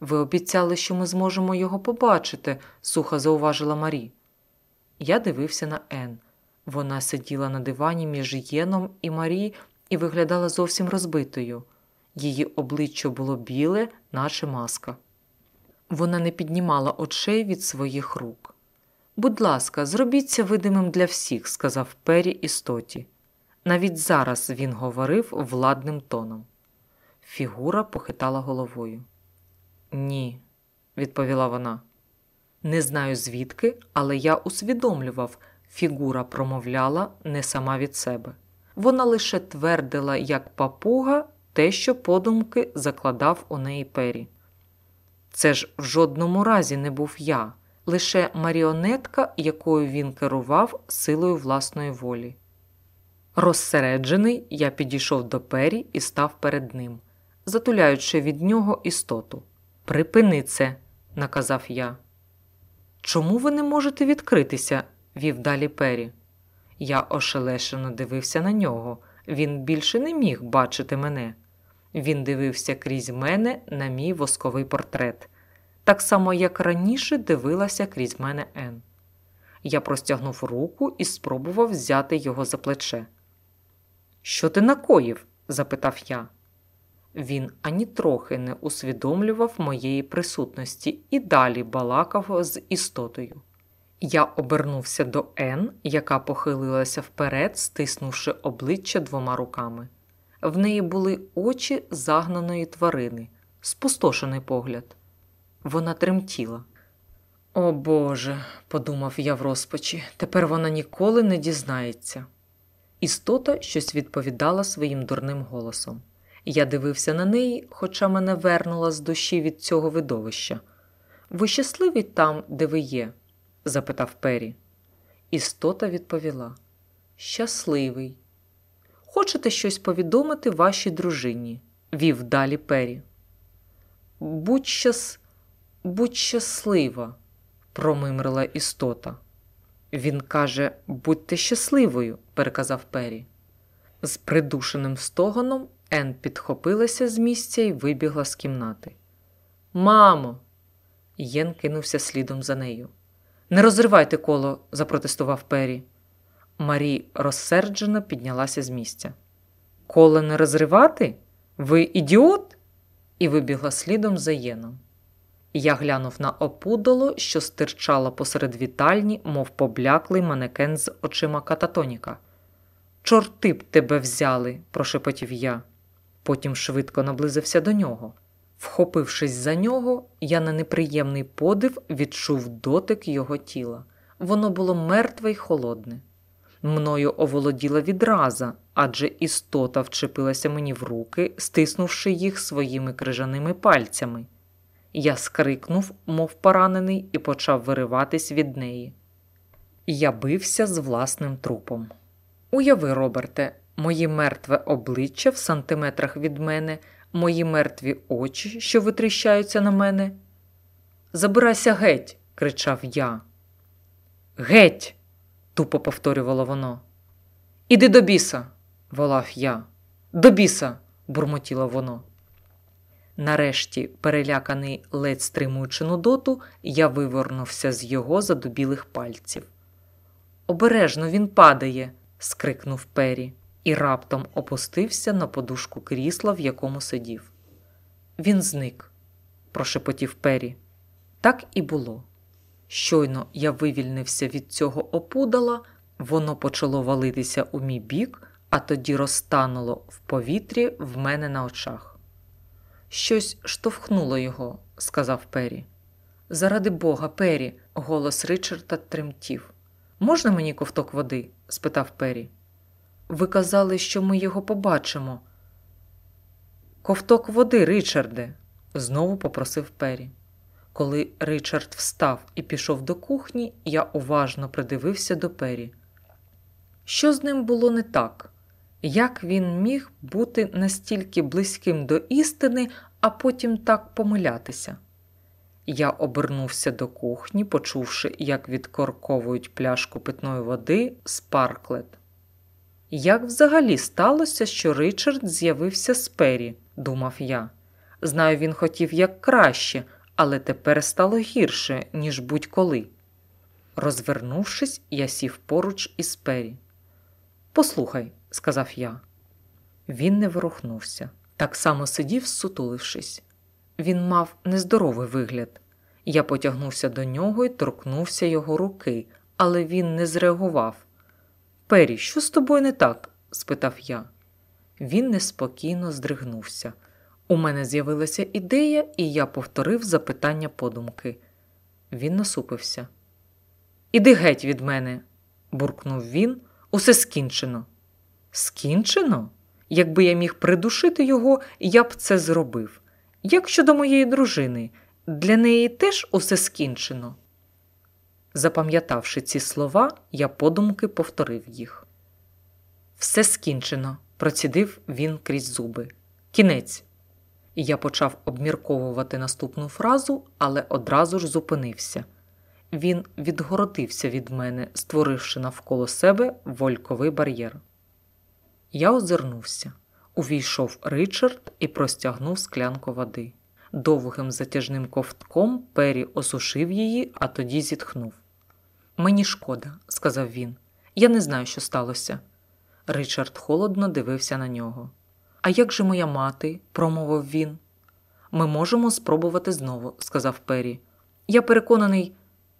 Ви обіцяли, що ми зможемо його побачити, сухо зауважила Марі. Я дивився на Ен. Вона сиділа на дивані між Єном і Марі і виглядала зовсім розбитою. Її обличчя було біле, наче маска. Вона не піднімала очей від своїх рук. Будь ласка, зробіться видимим для всіх, сказав Пері істоті. Навіть зараз він говорив владним тоном. Фігура похитала головою. Ні, відповіла вона. Не знаю звідки, але я усвідомлював, фігура промовляла не сама від себе. Вона лише твердила, як папуга, те, що подумки закладав у неї пері. Це ж в жодному разі не був я, лише маріонетка, якою він керував силою власної волі. Розсереджений, я підійшов до пері і став перед ним, затуляючи від нього істоту. Припини це, наказав я. Чому ви не можете відкритися? вів далі Пері. Я ошелешено дивився на нього. Він більше не міг бачити мене. Він дивився крізь мене на мій восковий портрет, так само, як раніше дивилася крізь мене Ен. Я простягнув руку і спробував взяти його за плече. Що ти накоїв? запитав я. Він ані не усвідомлював моєї присутності і далі балакав з істотою. Я обернувся до Ен, яка похилилася вперед, стиснувши обличчя двома руками. В неї були очі загнаної тварини, спустошений погляд. Вона тремтіла. О Боже, подумав я в розпачі, тепер вона ніколи не дізнається. Істота щось відповідала своїм дурним голосом. Я дивився на неї, хоча мене вернула з душі від цього видовища. Ви щасливі там, де ви є? запитав Пері. Істота відповіла: Щасливий. Хочете щось повідомити вашій дружині? вів далі Пері. Будь щас... будь щаслива, промимрила істота. Він каже, будьте щасливою, переказав Пері. З придушеним стогоном Ен підхопилася з місця і вибігла з кімнати. Мамо! Єн кинувся слідом за нею. Не розривайте коло, запротестував Пері. Марі розсерджено піднялася з місця. Коло не розривати? Ви ідіот? і вибігла слідом за Єном. Я глянув на опудоло, що стирчало посеред вітальні, мов побляклий манекен з очима кататоніка. Чорти б тебе взяли, прошепотів я. Потім швидко наблизився до нього. Вхопившись за нього, я на неприємний подив відчув дотик його тіла. Воно було мертве й холодне. Мною оволоділа відраза, адже істота вчепилася мені в руки, стиснувши їх своїми крижаними пальцями. Я скрикнув, мов поранений, і почав вириватись від неї. Я бився з власним трупом. Уяви, Роберте, мої мертве обличчя в сантиметрах від мене, мої мертві очі, що витріщаються на мене. Забирайся геть, кричав я. Геть! Тупо повторювало воно. Іди до біса, волав я. До біса, бурмотіло воно. Нарешті, переляканий, ледь стримуючи нудоту, я вивернувся з його задубілих пальців. Обережно він падає, скрикнув Пері, і раптом опустився на подушку крісла, в якому сидів. Він зник, прошепотів Пері. Так і було. Щойно я вивільнився від цього опудала, воно почало валитися у мій бік, а тоді розтануло в повітрі в мене на очах. Щось штовхнуло його, сказав Пері. Заради бога, Пері, голос Ричарда тремтів. Можна мені ковток води? спитав Пері. Ви казали, що ми його побачимо. Ковток води, Ричарде, знову попросив Пері. Коли Ричард встав і пішов до кухні, я уважно придивився до Пері. Що з ним було не так? Як він міг бути настільки близьким до істини, а потім так помилятися? Я обернувся до кухні, почувши, як відкорковують пляшку питної води Спарклет. Як взагалі сталося, що Ричард з'явився з Пері, думав я. Знаю, він хотів як краще, але тепер стало гірше, ніж будь-коли. Розвернувшись, я сів поруч із Пері. Послухай, сказав я. Він не ворухнувся. Так само сидів, сутулившись. Він мав нездоровий вигляд. Я потягнувся до нього і торкнувся його руки, але він не зреагував. Пері, що з тобою не так? спитав я. Він неспокійно здригнувся. У мене з'явилася ідея, і я повторив запитання подумки. Він насупився. Іди геть від мене, буркнув він. Усе скінчено. Скінчено? Якби я міг придушити його, я б це зробив. Як щодо моєї дружини, для неї теж усе скінчено. Запам'ятавши ці слова, я подумки повторив їх. Все скінчено, процідив він крізь зуби. Кінець. Я почав обмірковувати наступну фразу, але одразу ж зупинився. Він відгородився від мене, створивши навколо себе вольковий бар'єр. Я озирнувся. Увійшов Ричард і простягнув склянку води. Довгим затяжним ковтком Пері осушив її, а тоді зітхнув. Мені шкода, сказав він. Я не знаю, що сталося. Ричард холодно дивився на нього. А як же моя мати? промовив він. Ми можемо спробувати знову, сказав Пері. Я переконаний.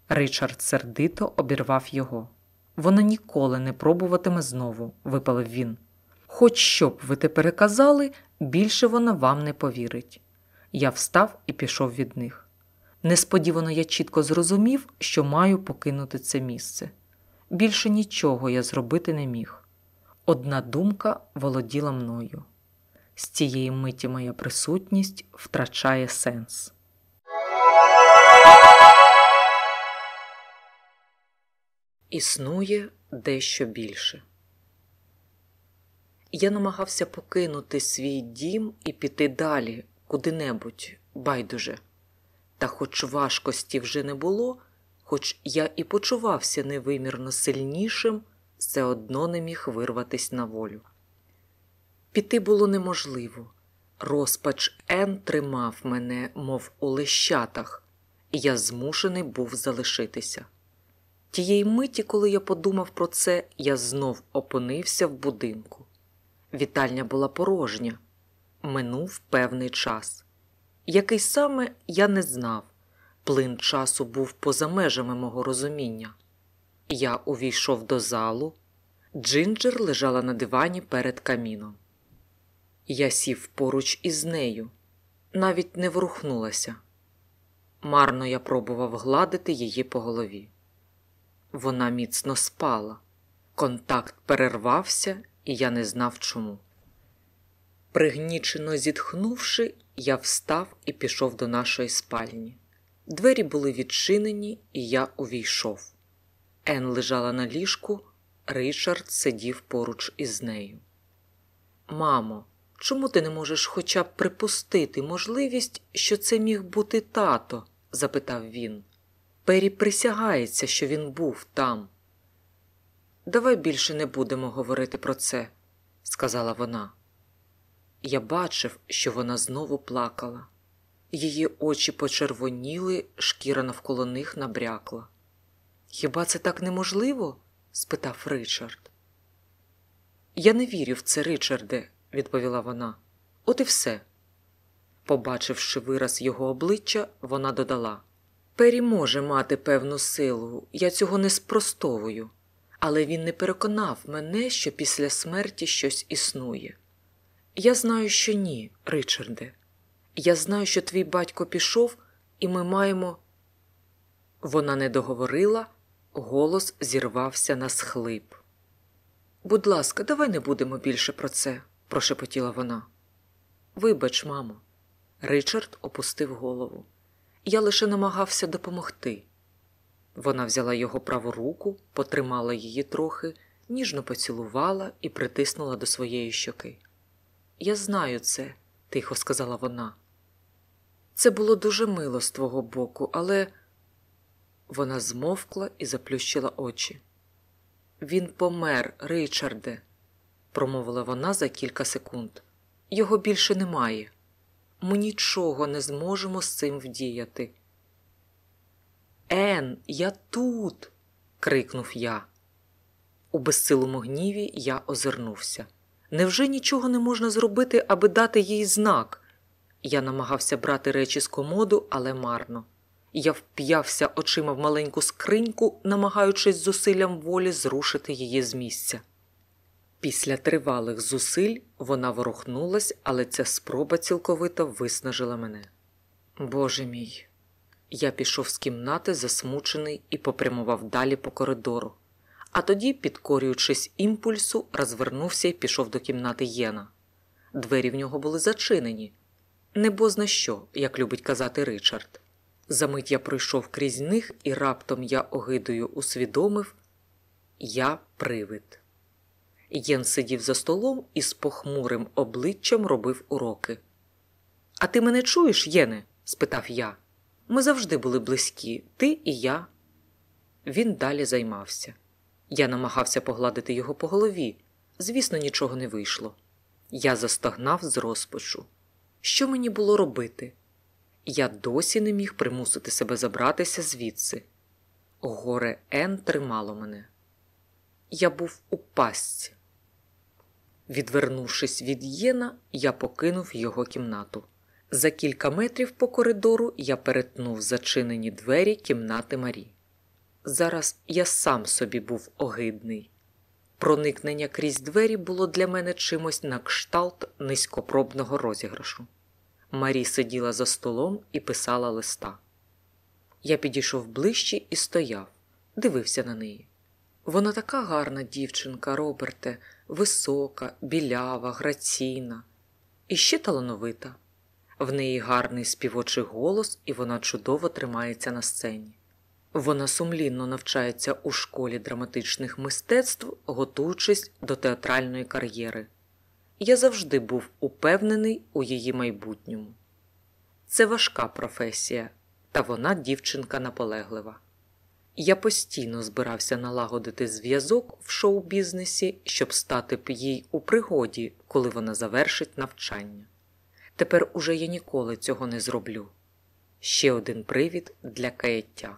Ричард сердито обірвав його. Вона ніколи не пробуватиме знову, випалив він. Хоч що б ви тепер казали, більше вона вам не повірить. Я встав і пішов від них. Несподівано я чітко зрозумів, що маю покинути це місце. Більше нічого я зробити не міг. Одна думка володіла мною. З цієї миті моя присутність втрачає сенс. Існує дещо більше. Я намагався покинути свій дім і піти далі, куди-небудь, байдуже. Та, хоч важкості вже не було, хоч я і почувався невимірно сильнішим, все одно не міг вирватись на волю. Піти було неможливо. Розпач Ен тримав мене, мов у лещатах, і я змушений був залишитися. Тієї миті, коли я подумав про це, я знов опинився в будинку. Вітальня була порожня, минув певний час. Який саме я не знав, плин часу був поза межами мого розуміння. Я увійшов до залу, Джинджер лежала на дивані перед каміном. Я сів поруч із нею, навіть не ворухнулася. Марно я пробував гладити її по голові. Вона міцно спала, контакт перервався, і я не знав чому. Пригнічено зітхнувши, я встав і пішов до нашої спальні. Двері були відчинені, і я увійшов. Ен лежала на ліжку, Ричард сидів поруч із нею. Мамо, чому ти не можеш хоча б припустити можливість, що це міг бути тато? запитав він. Пері присягається, що він був там. Давай більше не будемо говорити про це, сказала вона. я бачив, що вона знову плакала. Її очі почервоніли, шкіра навколо них набрякла. Хіба це так неможливо? спитав Ричард. Я не вірю в це, Ричарде, відповіла вона. От і все. Побачивши вираз його обличчя, вона додала Пері може мати певну силу, я цього не спростовую, але він не переконав мене, що після смерті щось існує. Я знаю, що ні, Ричарде. Я знаю, що твій батько пішов, і ми маємо. Вона не договорила, голос зірвався на схлип. Будь ласка, давай не будемо більше про це, прошепотіла вона. Вибач, мамо. Ричард опустив голову. Я лише намагався допомогти. Вона взяла його праву руку, потримала її трохи, ніжно поцілувала і притиснула до своєї щоки. Я знаю це, тихо сказала вона. Це було дуже мило з твого боку, але вона змовкла і заплющила очі. Він помер, Ричарде, промовила вона за кілька секунд. Його більше немає. Ми нічого не зможемо з цим вдіяти. Ен, я тут. крикнув я. У безсилому гніві я озирнувся. Невже нічого не можна зробити, аби дати їй знак? Я намагався брати речі з комоду, але марно. Я вп'явся очима в маленьку скриньку, намагаючись зусиллям волі зрушити її з місця. Після тривалих зусиль вона ворухнулась, але ця спроба цілковито виснажила мене. Боже мій! Я пішов з кімнати, засмучений, і попрямував далі по коридору, а тоді, підкорюючись імпульсу, розвернувся і пішов до кімнати Єна. Двері в нього були зачинені. Небозна що, як любить казати Ричард. Замить я пройшов крізь них, і раптом я огидою усвідомив я привид. Єн сидів за столом і з похмурим обличчям робив уроки. А ти мене чуєш, Єне? спитав я. Ми завжди були близькі, ти і я. Він далі займався. Я намагався погладити його по голові. Звісно, нічого не вийшло. Я застогнав з розпачу. Що мені було робити? Я досі не міг примусити себе забратися звідси. Горе Ен тримало мене. Я був у пастці. Відвернувшись від Єна, я покинув його кімнату. За кілька метрів по коридору я перетнув зачинені двері кімнати Марі. Зараз я сам собі був огидний. Проникнення крізь двері було для мене чимось на кшталт низькопробного розіграшу. Марі сиділа за столом і писала листа. Я підійшов ближче і стояв, дивився на неї. Вона така гарна дівчинка, Роберте, висока, білява, граційна і ще талановита. В неї гарний співочий голос, і вона чудово тримається на сцені. Вона сумлінно навчається у школі драматичних мистецтв, готуючись до театральної кар'єри. Я завжди був упевнений у її майбутньому. Це важка професія, та вона дівчинка наполеглива. Я постійно збирався налагодити зв'язок в шоу-бізнесі, щоб стати б їй у пригоді, коли вона завершить навчання. Тепер уже я ніколи цього не зроблю. Ще один привід для каяття.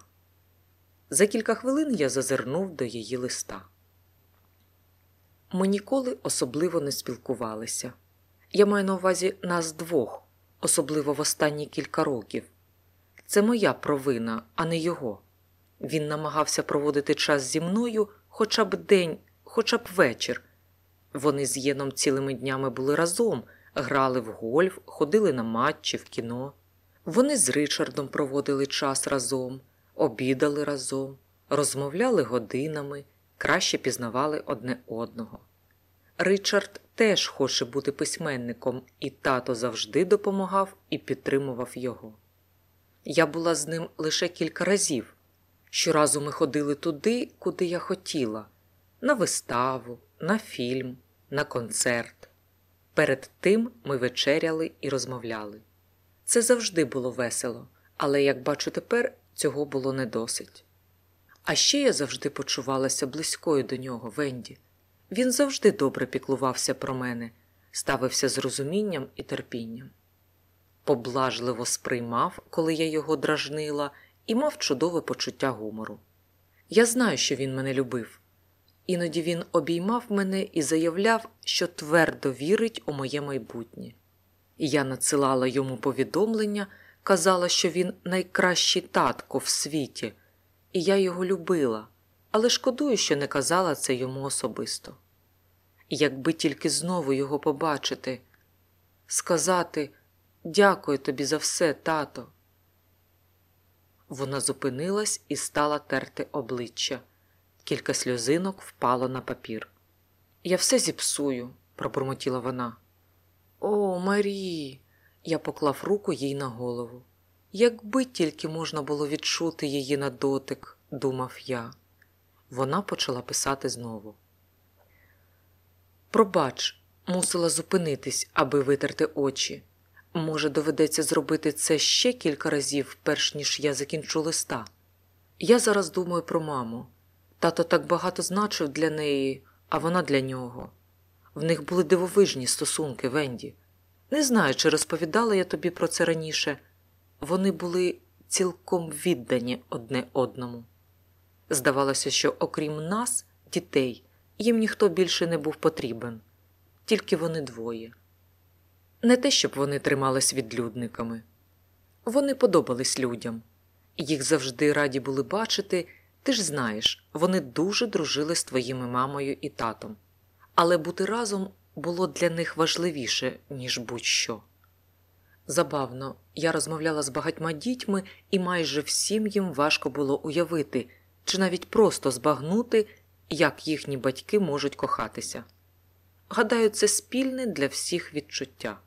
За кілька хвилин я зазирнув до її листа. Ми ніколи особливо не спілкувалися. Я маю на увазі нас двох, особливо в останні кілька років. Це моя провина, а не його. Він намагався проводити час зі мною хоча б день, хоча б вечір. Вони з Єном цілими днями були разом, грали в гольф, ходили на матчі, в кіно. Вони з Ричардом проводили час разом, обідали разом, розмовляли годинами, краще пізнавали одне одного. Ричард теж хоче бути письменником, і тато завжди допомагав і підтримував його. Я була з ним лише кілька разів. Щоразу ми ходили туди, куди я хотіла на виставу, на фільм, на концерт. Перед тим ми вечеряли і розмовляли. Це завжди було весело, але, як бачу тепер, цього було не досить. А ще я завжди почувалася близькою до нього, Венді. Він завжди добре піклувався про мене, ставився з розумінням і терпінням. Поблажливо сприймав, коли я його дражнила, і мав чудове почуття гумору. Я знаю, що він мене любив. Іноді він обіймав мене і заявляв, що твердо вірить у моє майбутнє. Я надсилала йому повідомлення, казала, що він найкращий татко в світі, і я його любила, але шкодую, що не казала це йому особисто. Якби тільки знову його побачити, сказати дякую тобі за все, тато. Вона зупинилась і стала терти обличчя. Кілька сльозинок впало на папір. Я все зіпсую, пробурмотіла вона. О, Марі. Я поклав руку їй на голову. Якби тільки можна було відчути її на дотик, думав я. Вона почала писати знову. Пробач, мусила зупинитись, аби витерти очі. Може, доведеться зробити це ще кілька разів, перш ніж я закінчу листа. Я зараз думаю про маму. Тато так багато значив для неї, а вона для нього. В них були дивовижні стосунки, Венді. Не знаю, чи розповідала я тобі про це раніше. Вони були цілком віддані одне одному. Здавалося, що окрім нас, дітей, їм ніхто більше не був потрібен, тільки вони двоє. Не те, щоб вони тримались відлюдниками. Вони подобались людям, їх завжди раді були бачити. Ти ж знаєш, вони дуже дружили з твоїми мамою і татом, але бути разом було для них важливіше, ніж будь-що. Забавно, я розмовляла з багатьма дітьми, і майже всім їм важко було уявити чи навіть просто збагнути, як їхні батьки можуть кохатися. Гадаю, це спільне для всіх відчуття.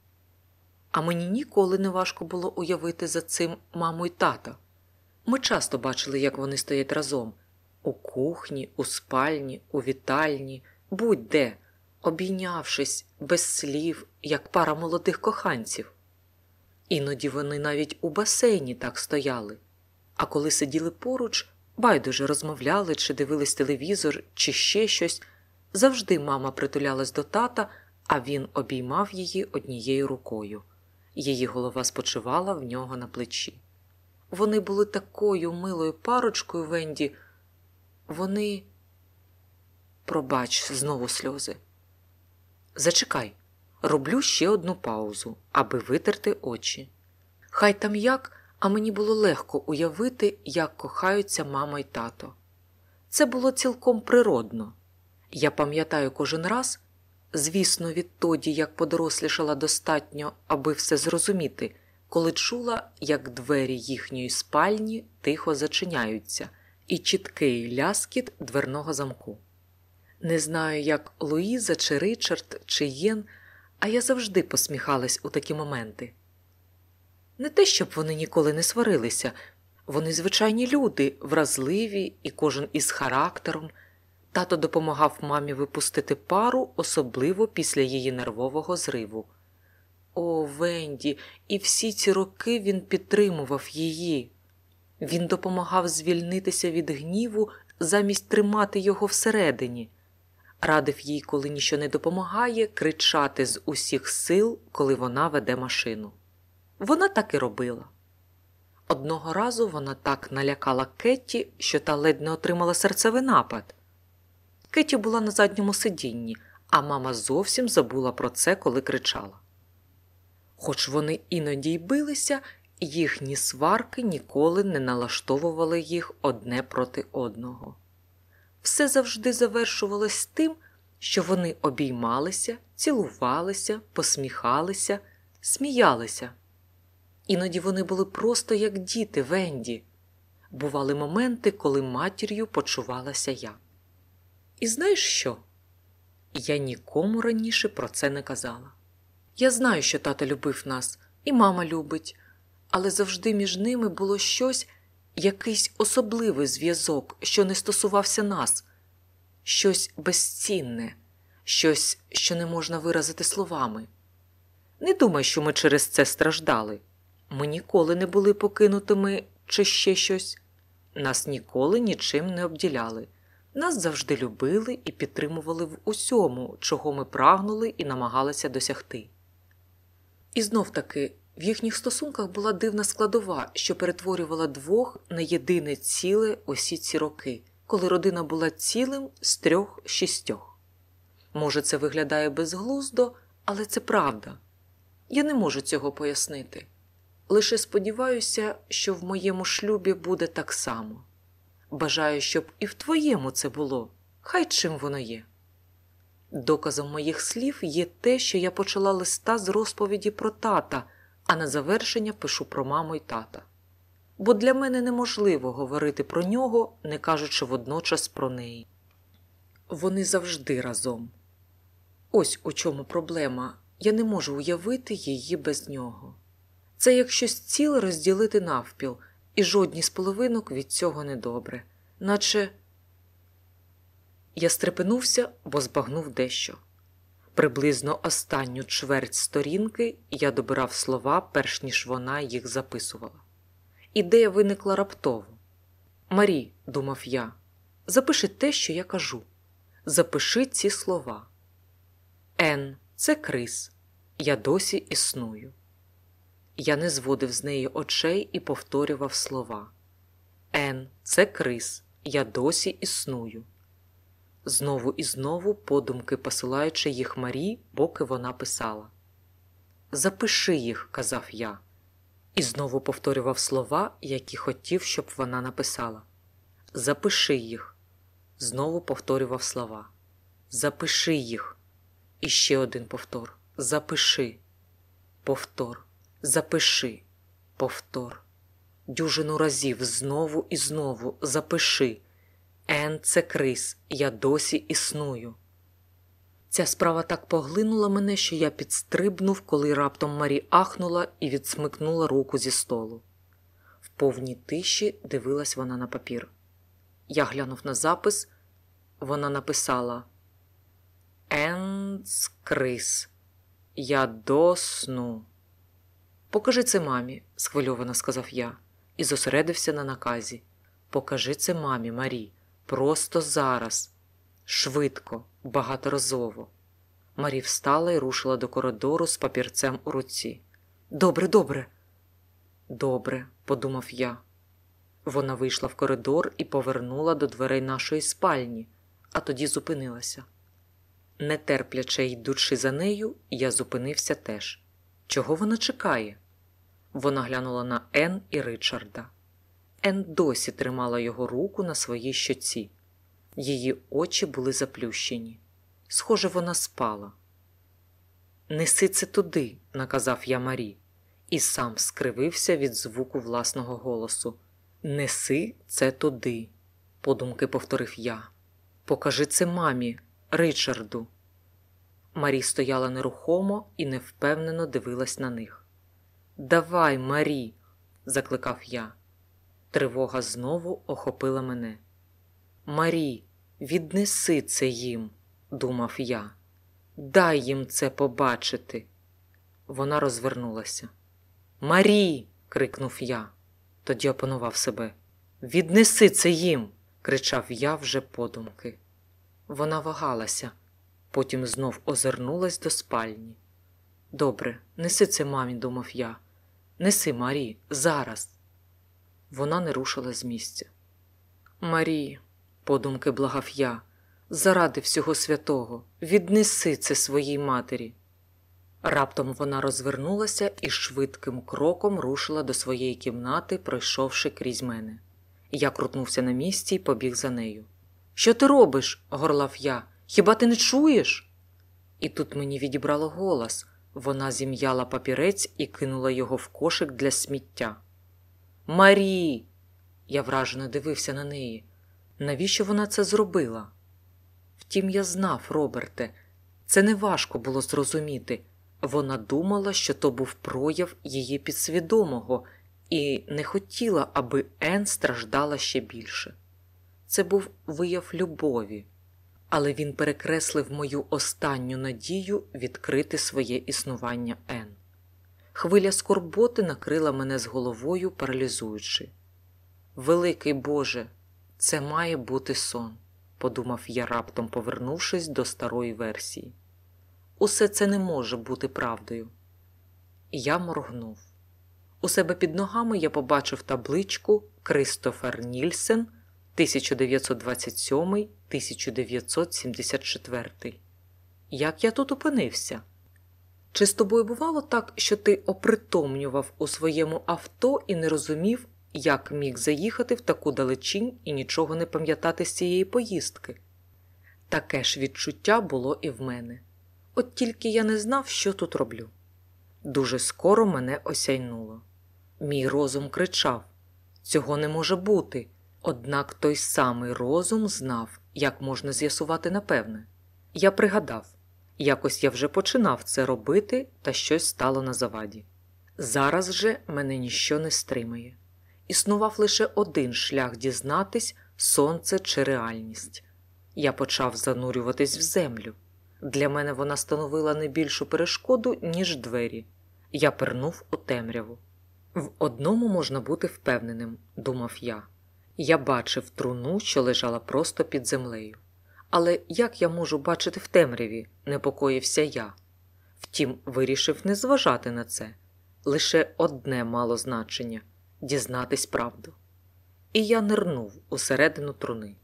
А мені ніколи не важко було уявити за цим маму й тата. Ми часто бачили, як вони стоять разом у кухні, у спальні, у вітальні, будь-де, обійнявшись без слів, як пара молодих коханців. Іноді вони навіть у басейні так стояли, а коли сиділи поруч, байдуже розмовляли чи дивились телевізор, чи ще щось, завжди мама притулялась до тата, а він обіймав її однією рукою. Її голова спочивала в нього на плечі. Вони були такою милою парочкою Венді. Вони. Пробач, знову сльози. Зачекай, роблю ще одну паузу, аби витерти очі. Хай там як, а мені було легко уявити, як кохаються мама й тато. Це було цілком природно. Я пам'ятаю кожен раз, звісно, відтоді, як подорослішала достатньо, аби все зрозуміти коли чула, як двері їхньої спальні тихо зачиняються, і чіткий ляскіт дверного замку. Не знаю, як Луїза, чи Ричард, чи Єн, а я завжди посміхалась у такі моменти. Не те, щоб вони ніколи не сварилися, вони звичайні люди, вразливі і кожен із характером. Тато допомагав мамі випустити пару, особливо після її нервового зриву. О, Венді, і всі ці роки він підтримував її. Він допомагав звільнитися від гніву замість тримати його всередині, радив їй, коли ніщо не допомагає, кричати з усіх сил, коли вона веде машину. Вона так і робила. Одного разу вона так налякала Кетті, що та ледь не отримала серцевий напад. Кетті була на задньому сидінні, а мама зовсім забула про це, коли кричала. Хоч вони іноді й билися, їхні сварки ніколи не налаштовували їх одне проти одного. Все завжди завершувалось тим, що вони обіймалися, цілувалися, посміхалися, сміялися. Іноді вони були просто як діти Венді. Бували моменти, коли матір'ю почувалася я. І знаєш що? Я нікому раніше про це не казала. Я знаю, що тато любив нас, і мама любить, але завжди між ними було щось, якийсь особливий зв'язок, що не стосувався нас, щось безцінне, щось, що не можна виразити словами. Не думай, що ми через це страждали. Ми ніколи не були покинутими чи ще щось, нас ніколи нічим не обділяли, Нас завжди любили і підтримували в усьому, чого ми прагнули і намагалися досягти. І знов таки в їхніх стосунках була дивна складова, що перетворювала двох на єдине ціле усі ці роки, коли родина була цілим з трьох шістьох. Може, це виглядає безглуздо, але це правда. Я не можу цього пояснити. Лише сподіваюся, що в моєму шлюбі буде так само. Бажаю, щоб і в твоєму це було, хай чим воно є. Доказом моїх слів є те, що я почала листа з розповіді про тата, а на завершення пишу про маму й тата. Бо для мене неможливо говорити про нього, не кажучи водночас про неї. Вони завжди разом. Ось у чому проблема. Я не можу уявити її без нього. Це як щось ціле розділити навпіл, і жодній з половинок від цього не добре. Наче я стрепенувся, бо збагнув дещо. Приблизно останню чверть сторінки я добирав слова, перш ніж вона їх записувала. Ідея виникла раптово. Марі, думав я, запиши те, що я кажу. Запиши ці слова. Н. Це Крис. Я досі існую. Я не зводив з неї очей і повторював слова. Н. Це Крис. Я досі існую. Знову і знову подумки посилаючи їх Марі, поки вона писала. Запиши їх, казав я, і знову повторював слова, які хотів, щоб вона написала. Запиши їх. Знову повторював слова. Запиши їх. І ще один повтор. Запиши. Повтор. Запиши. Повтор. Дюжину разів знову і знову запиши. Ен, це Крис, я досі існую. Ця справа так поглинула мене, що я підстрибнув, коли раптом Марі ахнула і відсмикнула руку зі столу. В повній тиші дивилась вона на папір. Я глянув на запис. Вона написала Енц Крис, я досну. Покажи це мамі, схвильовано сказав я, і зосередився на наказі. Покажи це мамі, Марі. Просто зараз, швидко, багаторазово. Марі встала і рушила до коридору з папірцем у руці. Добре, добре. Добре, подумав я. Вона вийшла в коридор і повернула до дверей нашої спальні, а тоді зупинилася. Нетерпляче йдучи за нею, я зупинився теж. Чого вона чекає? Вона глянула на Ен і Ричарда. Ен досі тримала його руку на своїй щоці. Її очі були заплющені. Схоже, вона спала. Неси це туди, наказав я Марі, і сам скривився від звуку власного голосу. Неси це туди, подумки повторив я. Покажи це мамі, Ричарду. Марі стояла нерухомо і невпевнено дивилась на них. Давай, Марі, закликав я. Тривога знову охопила мене. Марі, віднеси це їм, думав я. Дай їм це побачити. Вона розвернулася. Марі. крикнув я. Тоді опанував себе. Віднеси це їм, кричав я вже подумки. Вона вагалася, потім знов озирнулась до спальні. Добре, неси це мамі, думав я. Неси Марі, зараз. Вона не рушила з місця. Марі, подумки благав я, заради всього святого, віднеси це своїй матері. Раптом вона розвернулася і швидким кроком рушила до своєї кімнати, пройшовши крізь мене. Я крутнувся на місці і побіг за нею. Що ти робиш? горлав я. Хіба ти не чуєш? І тут мені відібрало голос. Вона зім'яла папірець і кинула його в кошик для сміття. Марі. Я вражено дивився на неї. Навіщо вона це зробила? Втім, я знав, Роберте, це неважко було зрозуміти. Вона думала, що то був прояв її підсвідомого, і не хотіла, аби Ен страждала ще більше. Це був вияв любові, але він перекреслив мою останню надію відкрити своє існування Ен. Хвиля скорботи накрила мене з головою, паралізуючи. Великий Боже, це має бути сон. подумав я раптом, повернувшись до старої версії. Усе це не може бути правдою. Я моргнув. У себе під ногами я побачив табличку Кристофер Нільсен 1927-1974. Як я тут опинився? Чи з тобою бувало так, що ти опритомнював у своєму авто і не розумів, як міг заїхати в таку далечінь і нічого не пам'ятати з цієї поїздки? Таке ж відчуття було і в мене. От тільки я не знав, що тут роблю. Дуже скоро мене осяйнуло. Мій розум кричав: цього не може бути. Однак той самий розум знав, як можна з'ясувати напевне. Я пригадав, якось я вже починав це робити, та щось стало на заваді. Зараз же мене ніщо не стримає. Існував лише один шлях дізнатись, сонце чи реальність. Я почав занурюватись в землю. Для мене вона становила не більшу перешкоду, ніж двері. Я пернув у темряву. В одному можна бути впевненим, думав я. Я бачив труну, що лежала просто під землею. Але як я можу бачити в темряві, непокоївся я. Втім, вирішив не зважати на це. Лише одне мало значення дізнатись правду. І я нирнув усередину труни.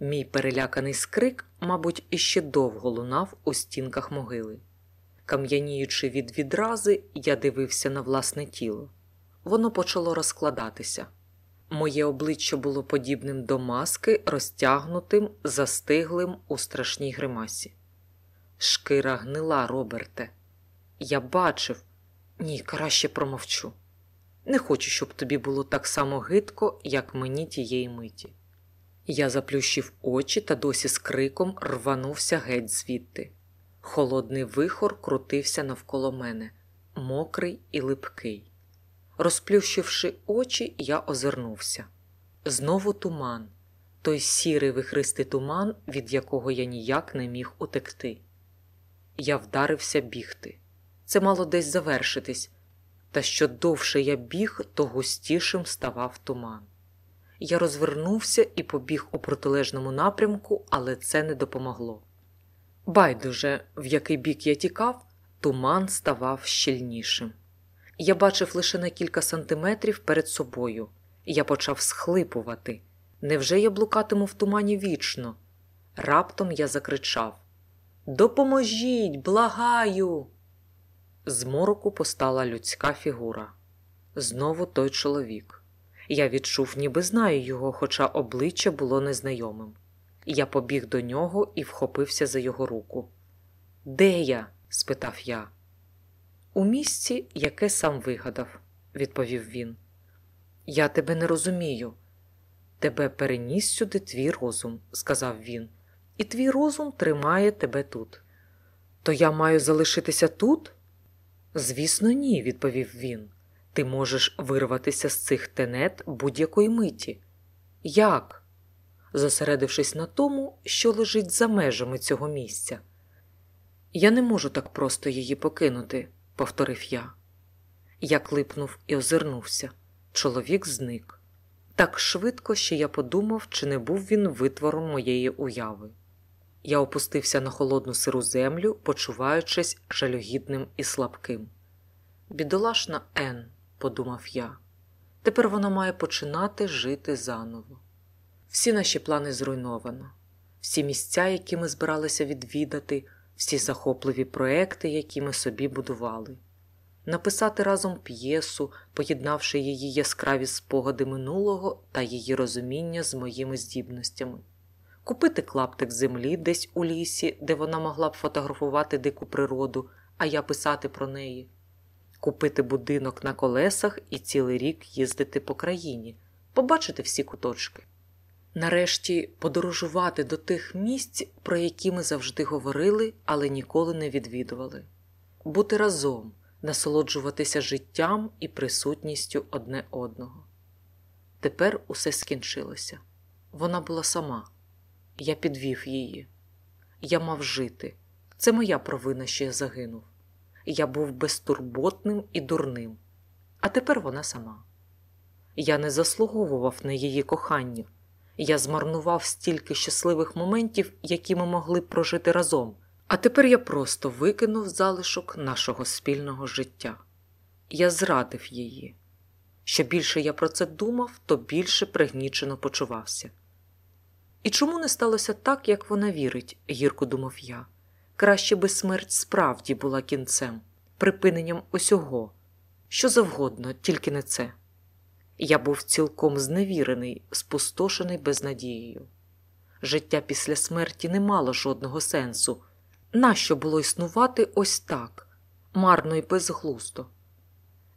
Мій переляканий скрик, мабуть, іще довго лунав у стінках могили. Кам'яніючи від відрази, я дивився на власне тіло. Воно почало розкладатися. Моє обличчя було подібним до маски, розтягнутим, застиглим у страшній гримасі. Шкира гнила, Роберте. Я бачив, ні, краще промовчу. Не хочу, щоб тобі було так само гидко, як мені тієї миті. Я заплющив очі та досі з криком рванувся геть звідти. Холодний вихор крутився навколо мене, мокрий і липкий. Розплющивши очі, я озирнувся. Знову туман, той сірий вихристий туман, від якого я ніяк не міг утекти. Я вдарився бігти. Це мало десь завершитись, та що довше я біг, то густішим ставав туман. Я розвернувся і побіг у протилежному напрямку, але це не допомогло. Байдуже, в який бік я тікав, туман ставав щільнішим. Я бачив лише на кілька сантиметрів перед собою, я почав схлипувати. Невже я блукатиму в тумані вічно? Раптом я закричав Допоможіть, благаю! З мороку постала людська фігура. Знову той чоловік. Я відчув, ніби знаю його, хоча обличчя було незнайомим. Я побіг до нього і вхопився за його руку. Де я? спитав я. У місці, яке сам вигадав, відповів він. Я тебе не розумію. Тебе переніс сюди твій розум, сказав він, і твій розум тримає тебе тут. То я маю залишитися тут? Звісно, ні, відповів він. Ти можеш вирватися з цих тенет будь-якої миті. Як? Зосередившись на тому, що лежить за межами цього місця. Я не можу так просто її покинути, повторив я. Я клипнув і озирнувся. Чоловік зник. Так швидко, що я подумав, чи не був він витвором моєї уяви. Я опустився на холодну сиру землю, почуваючись жалюгідним і слабким. Бідолашна Ен, подумав я, тепер вона має починати жити заново. Всі наші плани зруйновано, всі місця, які ми збиралися відвідати, всі захопливі проекти, які ми собі будували, написати разом п'єсу, поєднавши її яскраві спогади минулого та її розуміння з моїми здібностями, купити клаптик землі десь у лісі, де вона могла б фотографувати дику природу, а я писати про неї, купити будинок на колесах і цілий рік їздити по країні, побачити всі куточки. Нарешті подорожувати до тих місць, про які ми завжди говорили, але ніколи не відвідували, бути разом, насолоджуватися життям і присутністю одне одного. Тепер усе скінчилося. Вона була сама, я підвів її. Я мав жити. Це моя провина, що я загинув. Я був безтурботним і дурним, а тепер вона сама. Я не заслуговував на її кохання. Я змарнував стільки щасливих моментів, які ми могли прожити разом. А тепер я просто викинув залишок нашого спільного життя. Я зрадив її. Що більше я про це думав, то більше пригнічено почувався. І чому не сталося так, як вона вірить, гірко думав я. Краще би смерть справді була кінцем, припиненням усього, що завгодно, тільки не це. Я був цілком зневірений, спустошений безнадією. Життя після смерті не мало жодного сенсу. Нащо було існувати ось так, марно і безглуздо?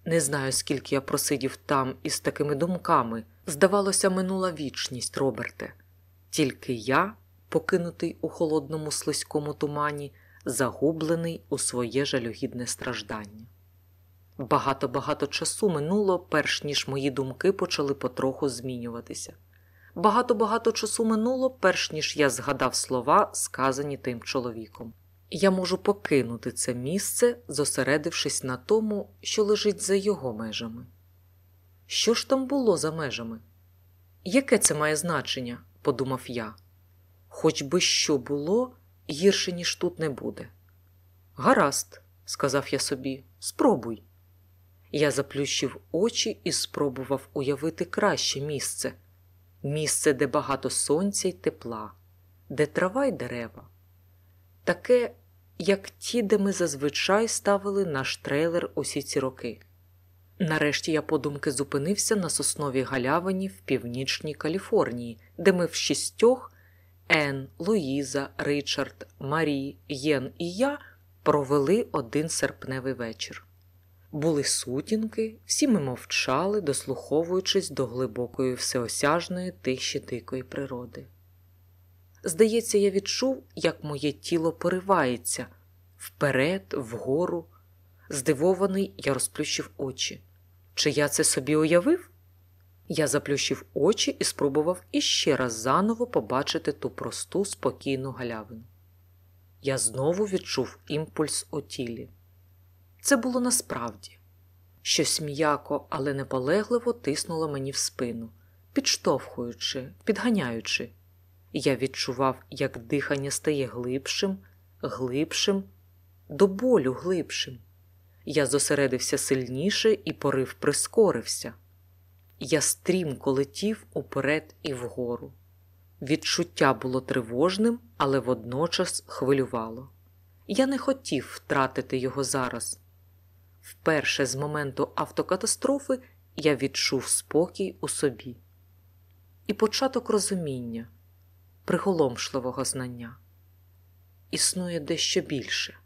Не знаю, скільки я просидів там із такими думками. Здавалося, минула вічність, Роберте. Тільки я, покинутий у холодному слизькому тумані, загублений у своє жалюгідне страждання. Багато-багато часу минуло, перш ніж мої думки почали потроху змінюватися. Багато-багато часу минуло, перш ніж я згадав слова, сказані тим чоловіком. Я можу покинути це місце, зосередившись на тому, що лежить за його межами. Що ж там було за межами? Яке це має значення? подумав я. Хоч би що було, гірше, ніж тут не буде. Гаразд, сказав я собі, спробуй. Я заплющив очі і спробував уявити краще місце місце, де багато сонця й тепла, де трава й дерева. Таке, як ті, де ми зазвичай ставили наш трейлер усі ці роки. Нарешті я подумки зупинився на сосновій галявині в північній Каліфорнії, де ми в шістьох Ен, Луїза, Ричард, Марі, Єн і я провели один серпневий вечір. Були сутінки, всі ми мовчали, дослуховуючись до глибокої всеосяжної тиші дикої природи. Здається, я відчув, як моє тіло поривається вперед, вгору. Здивований, я розплющив очі. Чи я це собі уявив? Я заплющив очі і спробував іще раз заново побачити ту просту, спокійну галявину. Я знову відчув імпульс у тілі. Це було насправді. Щось м'яко, але неполегливо тиснуло мені в спину, підштовхуючи, підганяючи. Я відчував, як дихання стає глибшим, глибшим, до болю глибшим. Я зосередився сильніше і порив прискорився. Я стрімко летів уперед і вгору. Відчуття було тривожним, але водночас хвилювало. Я не хотів втратити його зараз. Вперше з моменту автокатастрофи я відчув спокій у собі і початок розуміння, приголомшливого знання. Існує дещо більше.